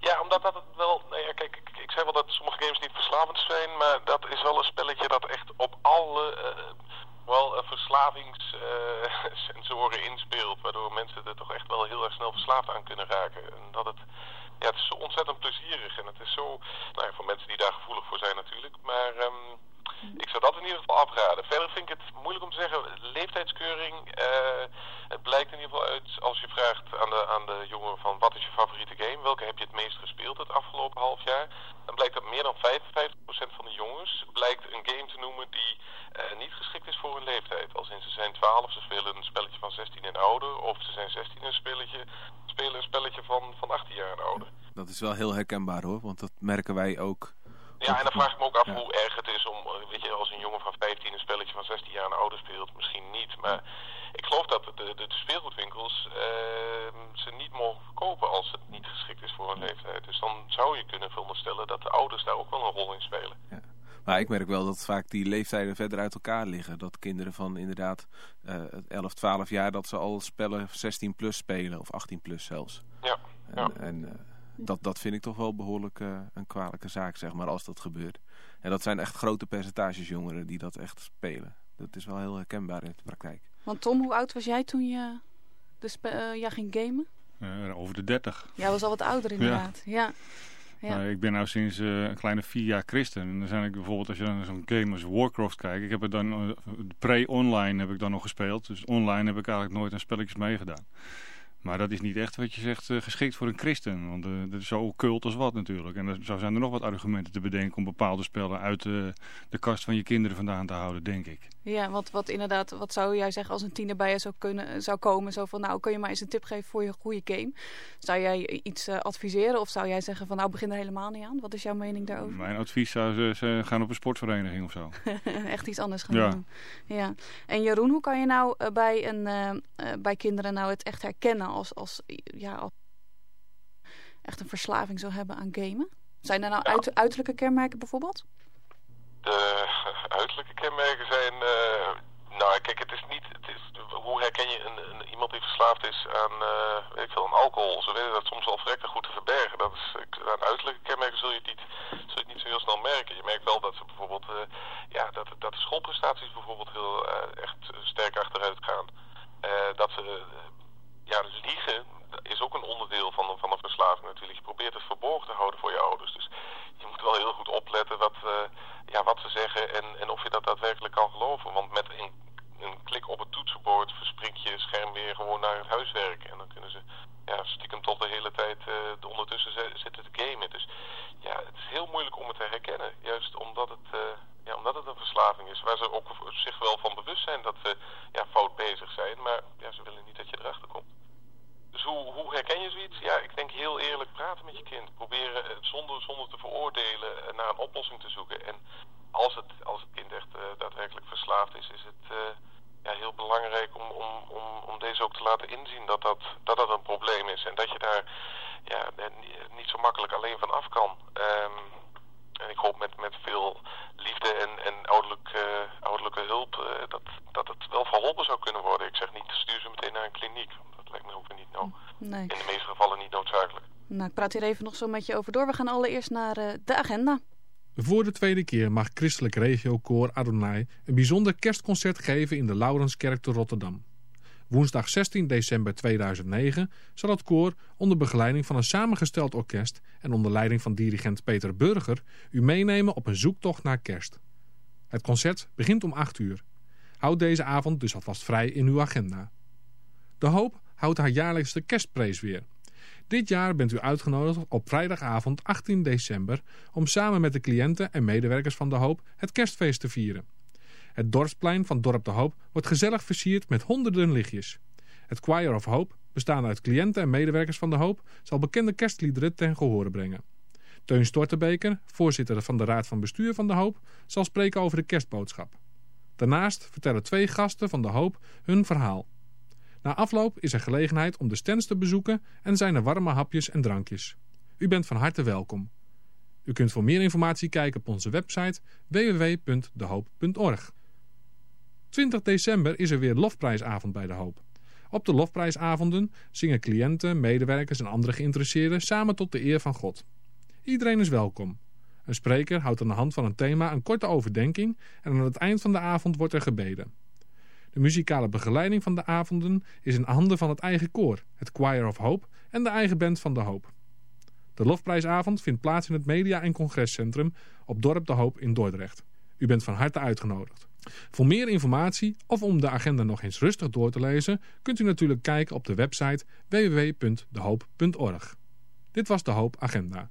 Ja, omdat dat wel... Nou ja, kijk, ik, ik zei wel dat sommige games niet verslavend zijn, maar dat is wel een spelletje dat echt op alle... Uh, wel verslavingssensoren uh, inspeelt. Waardoor mensen er toch echt wel heel erg snel verslaafd aan kunnen raken. En dat het, ja, het is zo ontzettend plezierig. En het is zo, nou ja, voor mensen die daar gevoelig voor zijn natuurlijk. Maar um, ik zou dat in ieder geval afraden. Verder vind ik het moeilijk om te zeggen. Leeftijdskeuring, uh, het blijkt in ieder geval uit als je vraagt aan de, aan de jongeren van wat is je favoriete game? Welke heb je het meest gespeeld het afgelopen half jaar? Dan blijkt dat meer dan 55% van de jongens blijkt een game te noemen die uh, niet geschikt is voor hun leeftijd. Als in ze zijn 12, ze spelen een spelletje van 16 en ouder. Of ze zijn 16 en spelletje, spelen een spelletje van, van 18 jaar en ouder. Dat is wel heel herkenbaar hoor, want dat merken wij ook ja, en dan vraag ik me ook af hoe erg het is om, eh, weet je, als een jongen van 15 een spelletje van 16 jaar en ouder speelt, misschien niet. Maar ik geloof dat de, de, de speelgoedwinkels uh, ze niet mogen verkopen als het niet geschikt is voor hun leeftijd. Dus dan zou je kunnen veronderstellen dat de ouders daar ook wel een rol in spelen. Ja. Maar ik merk wel dat vaak die leeftijden verder uit elkaar liggen. Dat kinderen van inderdaad uh, 11, 12 jaar, dat ze al spellen 16 plus spelen, of 18 plus zelfs. Ja. En, ja. en uh, dat, dat vind ik toch wel behoorlijk uh, een kwalijke zaak, zeg maar, als dat gebeurt. En dat zijn echt grote percentages jongeren die dat echt spelen. Dat is wel heel herkenbaar in de praktijk. Want Tom, hoe oud was jij toen je de uh, ja, ging gamen? Uh, over de 30. Ja, was al wat ouder inderdaad. Ja. ja. Ja. Uh, ik ben nu sinds uh, een kleine vier jaar christen. En dan zijn ik bijvoorbeeld, als je naar zo'n game als Warcraft kijkt. Ik heb het dan, uh, pre-online heb ik dan nog gespeeld. Dus online heb ik eigenlijk nooit aan spelletjes meegedaan. Maar dat is niet echt wat je zegt uh, geschikt voor een christen. Want uh, dat is zo cult als wat natuurlijk. En zo zijn er nog wat argumenten te bedenken om bepaalde spellen uit uh, de kast van je kinderen vandaan te houden, denk ik. Ja, wat, wat inderdaad, wat zou jij zeggen als een tiener bij je zou, kunnen, zou komen? Zo van, nou, kun je maar eens een tip geven voor je goede game? Zou jij iets adviseren of zou jij zeggen van, nou, begin er helemaal niet aan? Wat is jouw mening daarover? Mijn advies zou ze, ze gaan op een sportvereniging of zo. Echt iets anders gaan ja. doen. Ja. En Jeroen, hoe kan je nou bij, een, bij kinderen nou het echt herkennen als, als, ja, als echt een verslaving zou hebben aan gamen? Zijn er nou Ja. uit, uiterlijke kenmerken bijvoorbeeld? De uiterlijke kenmerken zijn... eh, nou, kijk, het is niet... Het is, hoe herken je een, een, iemand die verslaafd is aan, eh, weet ik veel, aan alcohol? Ze weten dat soms wel verrekte goed te verbergen. Dat is, ik- aan uiterlijke kenmerken zul je, het niet, zul je het niet zo heel snel merken. Je merkt wel dat ze bijvoorbeeld... eh, ja, dat, dat de schoolprestaties bijvoorbeeld heel eh, echt sterk achteruit gaan. Eh, dat ze... ja, liegen is ook een onderdeel van, van een verslaving natuurlijk. Je probeert het verborgen te houden voor je ouders. Dus je moet wel heel goed opletten wat, eh, ja, wat ze zeggen en, en of je dat daadwerkelijk kan geloven. Want met een, een klik op het toetsenbord verspringt je scherm weer gewoon naar het huiswerk. En dan kunnen ze ja, stiekem tot de hele tijd eh, ondertussen zi- zitten te gamen. Dus ja, het is heel moeilijk om het te herkennen. Juist omdat het, eh, ja, omdat het een verslaving is. Waar ze ook zich wel van bewust zijn dat ze ja, fout bezig zijn. Maar ja, ze willen niet dat je erachter komt. Dus hoe, hoe herken je zoiets? Ja, ik denk heel eerlijk praten met je kind. Proberen het zonder, zonder te veroordelen eh, naar een oplossing te zoeken. En als het, als het kind echt eh, daadwerkelijk verslaafd is, is het eh, ja, heel belangrijk om, om, om, om deze ook te laten inzien dat dat, dat dat een probleem is. En dat je daar ja, ni- niet zo makkelijk alleen van af kan. Ehm, en ik hoop met, met veel liefde en, en ouderlijk, eh, ouderlijke hulp eh, dat, dat het wel verholpen zou kunnen worden. Ik zeg niet, stuur ze meteen naar een kliniek. Dat lijkt me ook weer niet nou, Nee. in de meeste gevallen niet noodzakelijk. Nou, ik praat hier even nog zo met je over door. We gaan allereerst naar eh, de agenda. Voor de tweede keer mag Christelijk Regiokoor Adonai een bijzonder kerstconcert geven in de Laurenskerk te Rotterdam. Woensdag 16 december 2009 zal het koor onder begeleiding van een samengesteld orkest en onder leiding van dirigent Peter Burger u meenemen op een zoektocht naar kerst. Het concert begint om 8 uur. Houd deze avond dus alvast vrij in uw agenda. De Hoop houdt haar jaarlijkse kerstprees weer. Dit jaar bent u uitgenodigd op vrijdagavond 18 december om samen met de cliënten en medewerkers van De Hoop het kerstfeest te vieren. Het dorpsplein van Dorp De Hoop wordt gezellig versierd met honderden lichtjes. Het Choir of Hope, bestaande uit cliënten en medewerkers van De Hoop, zal bekende kerstliederen ten gehore brengen. Teun Stortebeker, voorzitter van de Raad van Bestuur van De Hoop, zal spreken over de kerstboodschap. Daarnaast vertellen twee gasten van De Hoop hun verhaal. Na afloop is er gelegenheid om de stands te bezoeken en zijn er warme hapjes en drankjes. U bent van harte welkom. U kunt voor meer informatie kijken op onze website www.dehoop.org. 20 december is er weer Lofprijsavond bij De Hoop. Op de Lofprijsavonden zingen cliënten, medewerkers en andere geïnteresseerden samen tot de eer van God. Iedereen is welkom. Een spreker houdt aan de hand van een thema een korte overdenking en aan het eind van de avond wordt er gebeden. De muzikale begeleiding van de avonden is in handen van het eigen koor, het Choir of Hope en de eigen band van De Hoop. De Lofprijsavond vindt plaats in het Media- en Congrescentrum op Dorp De Hoop in Dordrecht. U bent van harte uitgenodigd. Voor meer informatie of om de agenda nog eens rustig door te lezen... kunt u natuurlijk kijken op de website www.dehoop.org. Dit was De Hoop Agenda.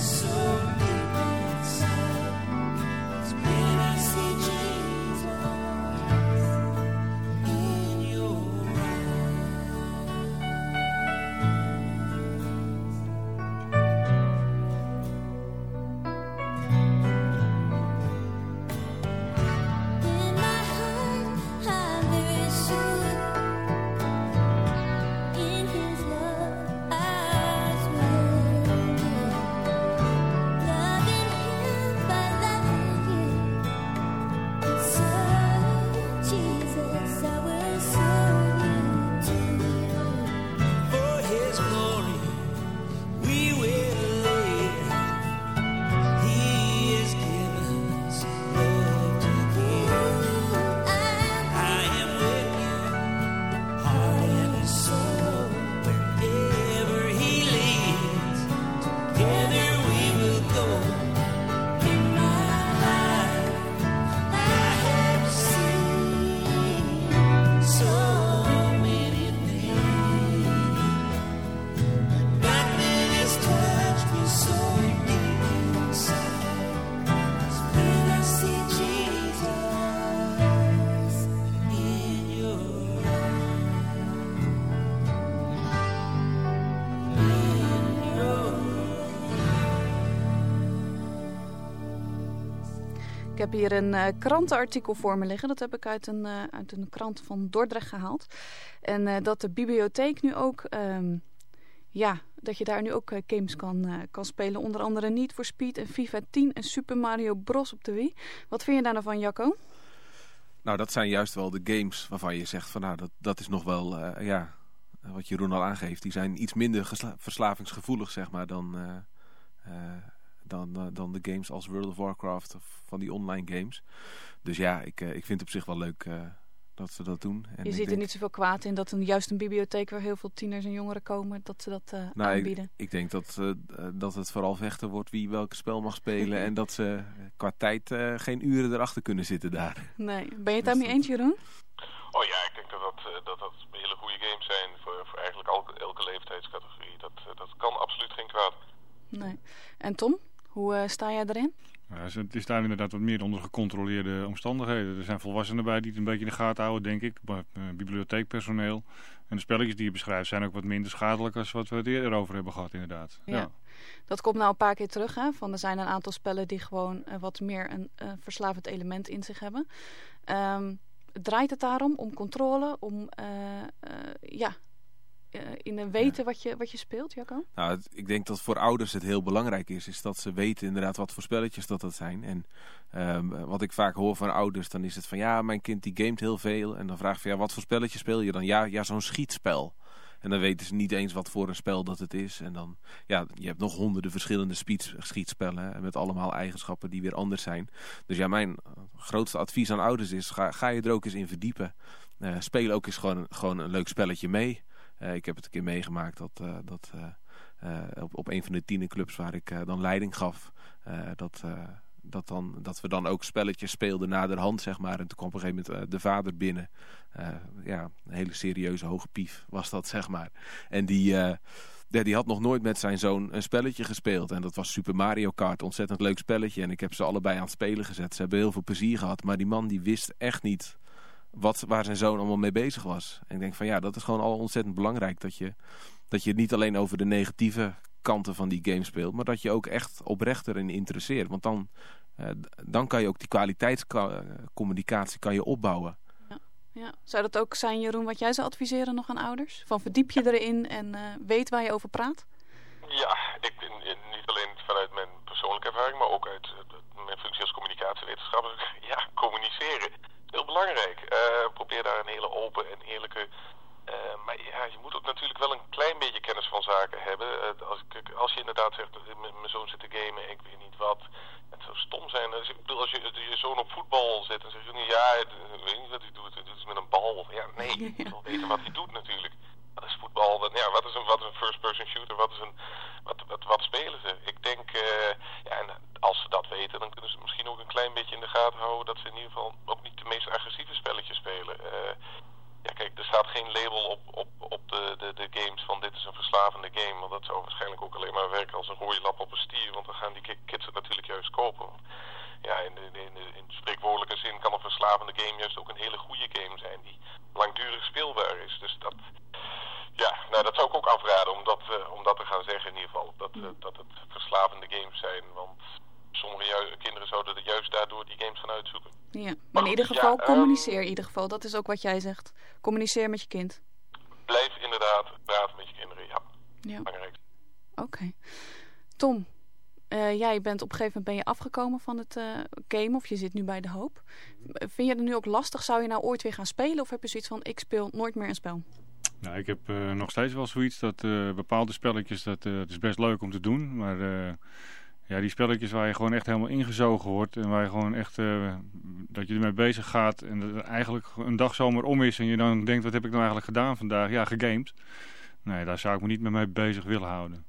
Ik heb hier een uh, krantenartikel voor me liggen. Dat heb ik uit een, uh, uit een krant van Dordrecht gehaald. En uh, dat de bibliotheek nu ook... Um, ja, dat je daar nu ook games kan, kan spelen. Onder andere Need for Speed en FIFA 10 en Super Mario Bros. op de Wii. Wat vind je daar nou van, Jacco? Nou, dat zijn juist wel de games waarvan je zegt van nou, dat, dat is nog wel, ja, wat Jeroen al aangeeft. Die zijn iets minder verslavingsgevoelig, zeg maar, dan dan de games als World of Warcraft of van die online games. Dus ja, ik, uh, ik vind het op zich wel leuk uh, dat ze dat doen. En je ziet er niet zoveel kwaad in dat een, juist een bibliotheek waar heel veel tieners en jongeren komen, dat ze dat nou, aanbieden. Ik, ik denk dat, dat het vooral vechten wordt wie welke spel mag spelen en dat ze qua tijd geen uren erachter kunnen zitten daar. Nee, ben je het daarmee eens Jeroen? Oh ja, ik denk dat dat, dat, dat hele goede games zijn voor, voor eigenlijk elke, elke leeftijdscategorie. Dat, dat kan absoluut geen kwaad. Nee. En Tom? Hoe uh, sta jij erin? Uh, het is daar inderdaad wat meer onder gecontroleerde omstandigheden. Er zijn volwassenen bij die het een beetje in de gaten houden, denk ik. Eh, bibliotheekpersoneel. En de spelletjes die je beschrijft zijn ook wat minder schadelijk als wat we het eerder over hebben gehad, inderdaad. Ja. Ja. Dat komt nou een paar keer terug. Hè? Van er zijn een aantal spellen die gewoon eh, wat meer een eh, verslavend element in zich hebben. Ehm, draait het daarom om controle, om eh, eh, ja, eh, in een weten wat, je, wat je speelt, Jacco? Nou, ik denk dat voor ouders het heel belangrijk is, is dat ze weten inderdaad wat voor spelletjes dat dat zijn. En ehm, wat ik vaak hoor van ouders, dan is het van ja, mijn kind die gamet heel veel. En dan vraag ik van ja, wat voor spelletje speel je dan? Ja, ja zo'n schietspel. En dan weten ze niet eens wat voor een spel dat het is. En dan, ja, je hebt nog honderden verschillende schietspellen. hè, Met allemaal eigenschappen die weer anders zijn. Dus ja, mijn eh, grootste advies aan ouders is, ga, ga je er ook eens in verdiepen. Eh, speel ook eens gewoon, gewoon een leuk spelletje mee. Eh, ik heb het een keer meegemaakt dat, eh, dat eh, op, op een van de tienerclubs waar ik dan leiding gaf, dat, dat, dan, dat we dan ook spelletjes speelden naderhand, zeg maar. En toen kwam op een gegeven moment de vader binnen. Ja, een hele serieuze hoge pief was dat, zeg maar. En die... die had nog nooit met zijn zoon een spelletje gespeeld. En dat was Super Mario Kart. Ontzettend leuk spelletje. En ik heb ze allebei aan het spelen gezet. Ze hebben heel veel plezier gehad. Maar die man die wist echt niet wat, waar zijn zoon allemaal mee bezig was. En ik denk van ja, dat is gewoon al ontzettend belangrijk. Dat je, dat je het niet alleen over de negatieve kanten van die game speelt. Maar dat je ook echt oprecht erin interesseert. Want dan, eh, dan kan je ook die kwaliteitscommunicatie kan je opbouwen. Ja. Zou dat ook zijn, Jeroen, wat jij zou adviseren nog aan ouders? Van verdiep je erin en eh, weet waar je over praat? Ja, ik, in- in- niet alleen vanuit mijn persoonlijke ervaring, maar ook uit eh, mijn functie als communicatiewetenschapper. Ja, communiceren. Heel belangrijk. Eh, probeer daar een hele open en eerlijke. eh, maar ja, je moet ook natuurlijk wel een klein beetje kennis van zaken hebben. Eh, als, ik, als je inderdaad zegt, mijn zoon zit te gamen, ik weet niet wat. Het zou stom zijn. Dus ik bedoel, als je je zoon op voetbal zet en zeg je, ja, ik weet niet wat hij doet. Het is met een bal. Ja, nee, je moet wel weten wat hij doet natuurlijk. Wat is voetbal? Dan, ja, wat is een, wat is een first-person shooter? Wat, is een, wat, wat, wat spelen ze? Ik denk, eh, ja, en als ze dat weten, dan kunnen ze misschien ook een klein beetje in de gaten houden dat ze in ieder geval ook niet de meest agressieve spelletjes spelen. Eh, ja, kijk, er staat geen label op, op, op de, de, de games van dit is een verslavende game. Want dat zou waarschijnlijk ook alleen maar werken als een rode lap op een stier. Want dan gaan die ki- kids het natuurlijk juist kopen. Ja, in de, in, de, in de spreekwoordelijke zin kan een verslavende game juist ook een hele goede game zijn. Die langdurig speelbaar is. Dus dat, ja, nou, dat zou ik ook afraden om dat, eh, om dat te gaan zeggen in ieder geval. Dat, eh, dat het verslavende games zijn. Want sommige kinderen zouden er juist daardoor die games gaan uitzoeken. Ja, maar in ieder geval ehm, communiceer in ieder geval. Dat is ook wat jij zegt. Communiceer met je kind. Blijf inderdaad praten met je kinderen, ja. Ja. Belangrijk. Oké. Tom, eh, jij bent op een gegeven moment ben je afgekomen van het eh game of je zit nu bij de hoop. Vind je het nu ook lastig? Zou je nou ooit weer gaan spelen of heb je zoiets van ik speel nooit meer een spel? Nou, ik heb eh, nog steeds wel zoiets dat eh, bepaalde spelletjes, dat eh, het is best leuk om te doen. Maar eh, ja, die spelletjes waar je gewoon echt helemaal ingezogen wordt. En waar je gewoon echt, eh, dat je ermee bezig gaat. En dat er eigenlijk een dag zomaar om is. En je dan denkt, wat heb ik nou eigenlijk gedaan vandaag? Ja, gegamed. Nee, daar zou ik me niet mee bezig willen houden.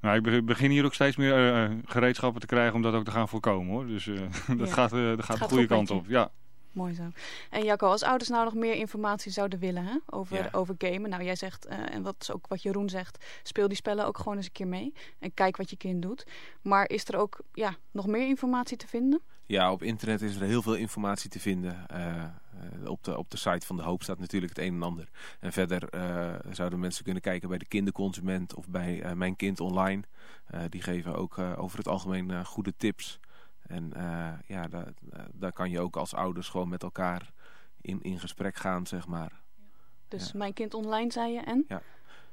Nou, ik be- begin hier ook steeds meer eh, gereedschappen te krijgen om dat ook te gaan voorkomen hoor. Dus eh, dat Ja. gaat, eh, dat gaat, de goede kant op. Ja. Mooi zo. En Jacco, als ouders nou nog meer informatie zouden willen hè, over, Ja. over gamen. Nou, jij zegt, eh, en dat is ook wat Jeroen zegt, speel die spellen ook gewoon eens een keer mee. En kijk wat je kind doet. Maar is er ook ja, nog meer informatie te vinden? Ja, op internet is er heel veel informatie te vinden. Eh, eh, op, de, op de site van De Hoop staat natuurlijk het een en ander. En verder zouden mensen kunnen kijken bij de kinderconsument of bij Mijn Kind Online. Die geven ook over het algemeen goede tips. En eh, ja, daar, eh, daar kan je ook als ouders gewoon met elkaar in, in gesprek gaan, zeg maar. Dus mijn kind online, zei je, en? Ja.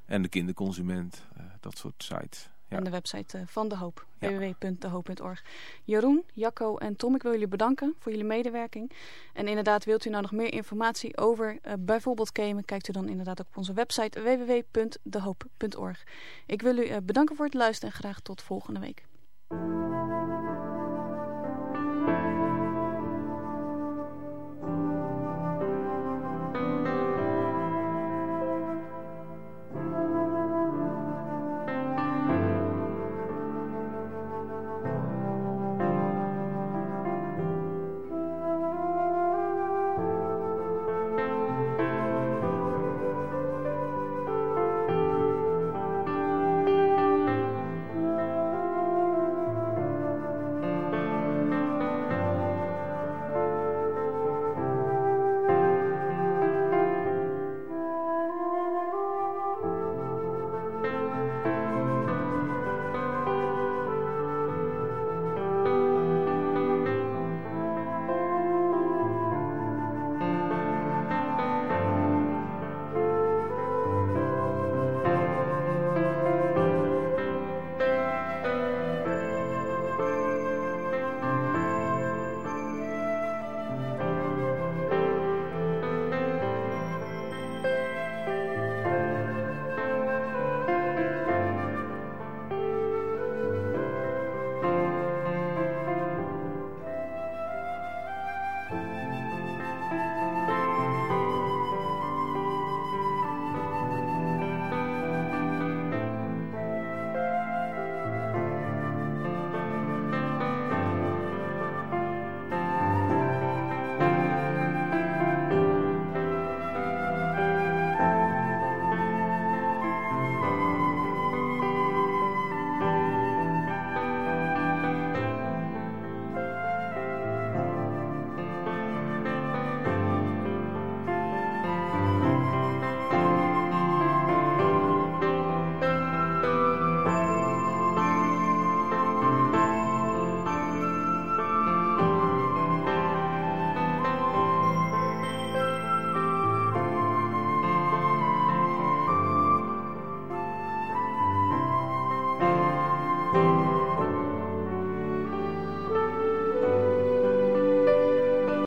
En de kinderconsument, eh, dat soort sites. Ja. En de website van De Hoop, Ja. www.dehoop.org. Jeroen, Jacco en Tom, ik wil jullie bedanken voor jullie medewerking. En inderdaad, wilt u nou nog meer informatie over bijvoorbeeld gamen, kijkt u dan inderdaad ook op onze website www.dehoop.org. Ik wil u bedanken voor het luisteren en graag tot volgende week.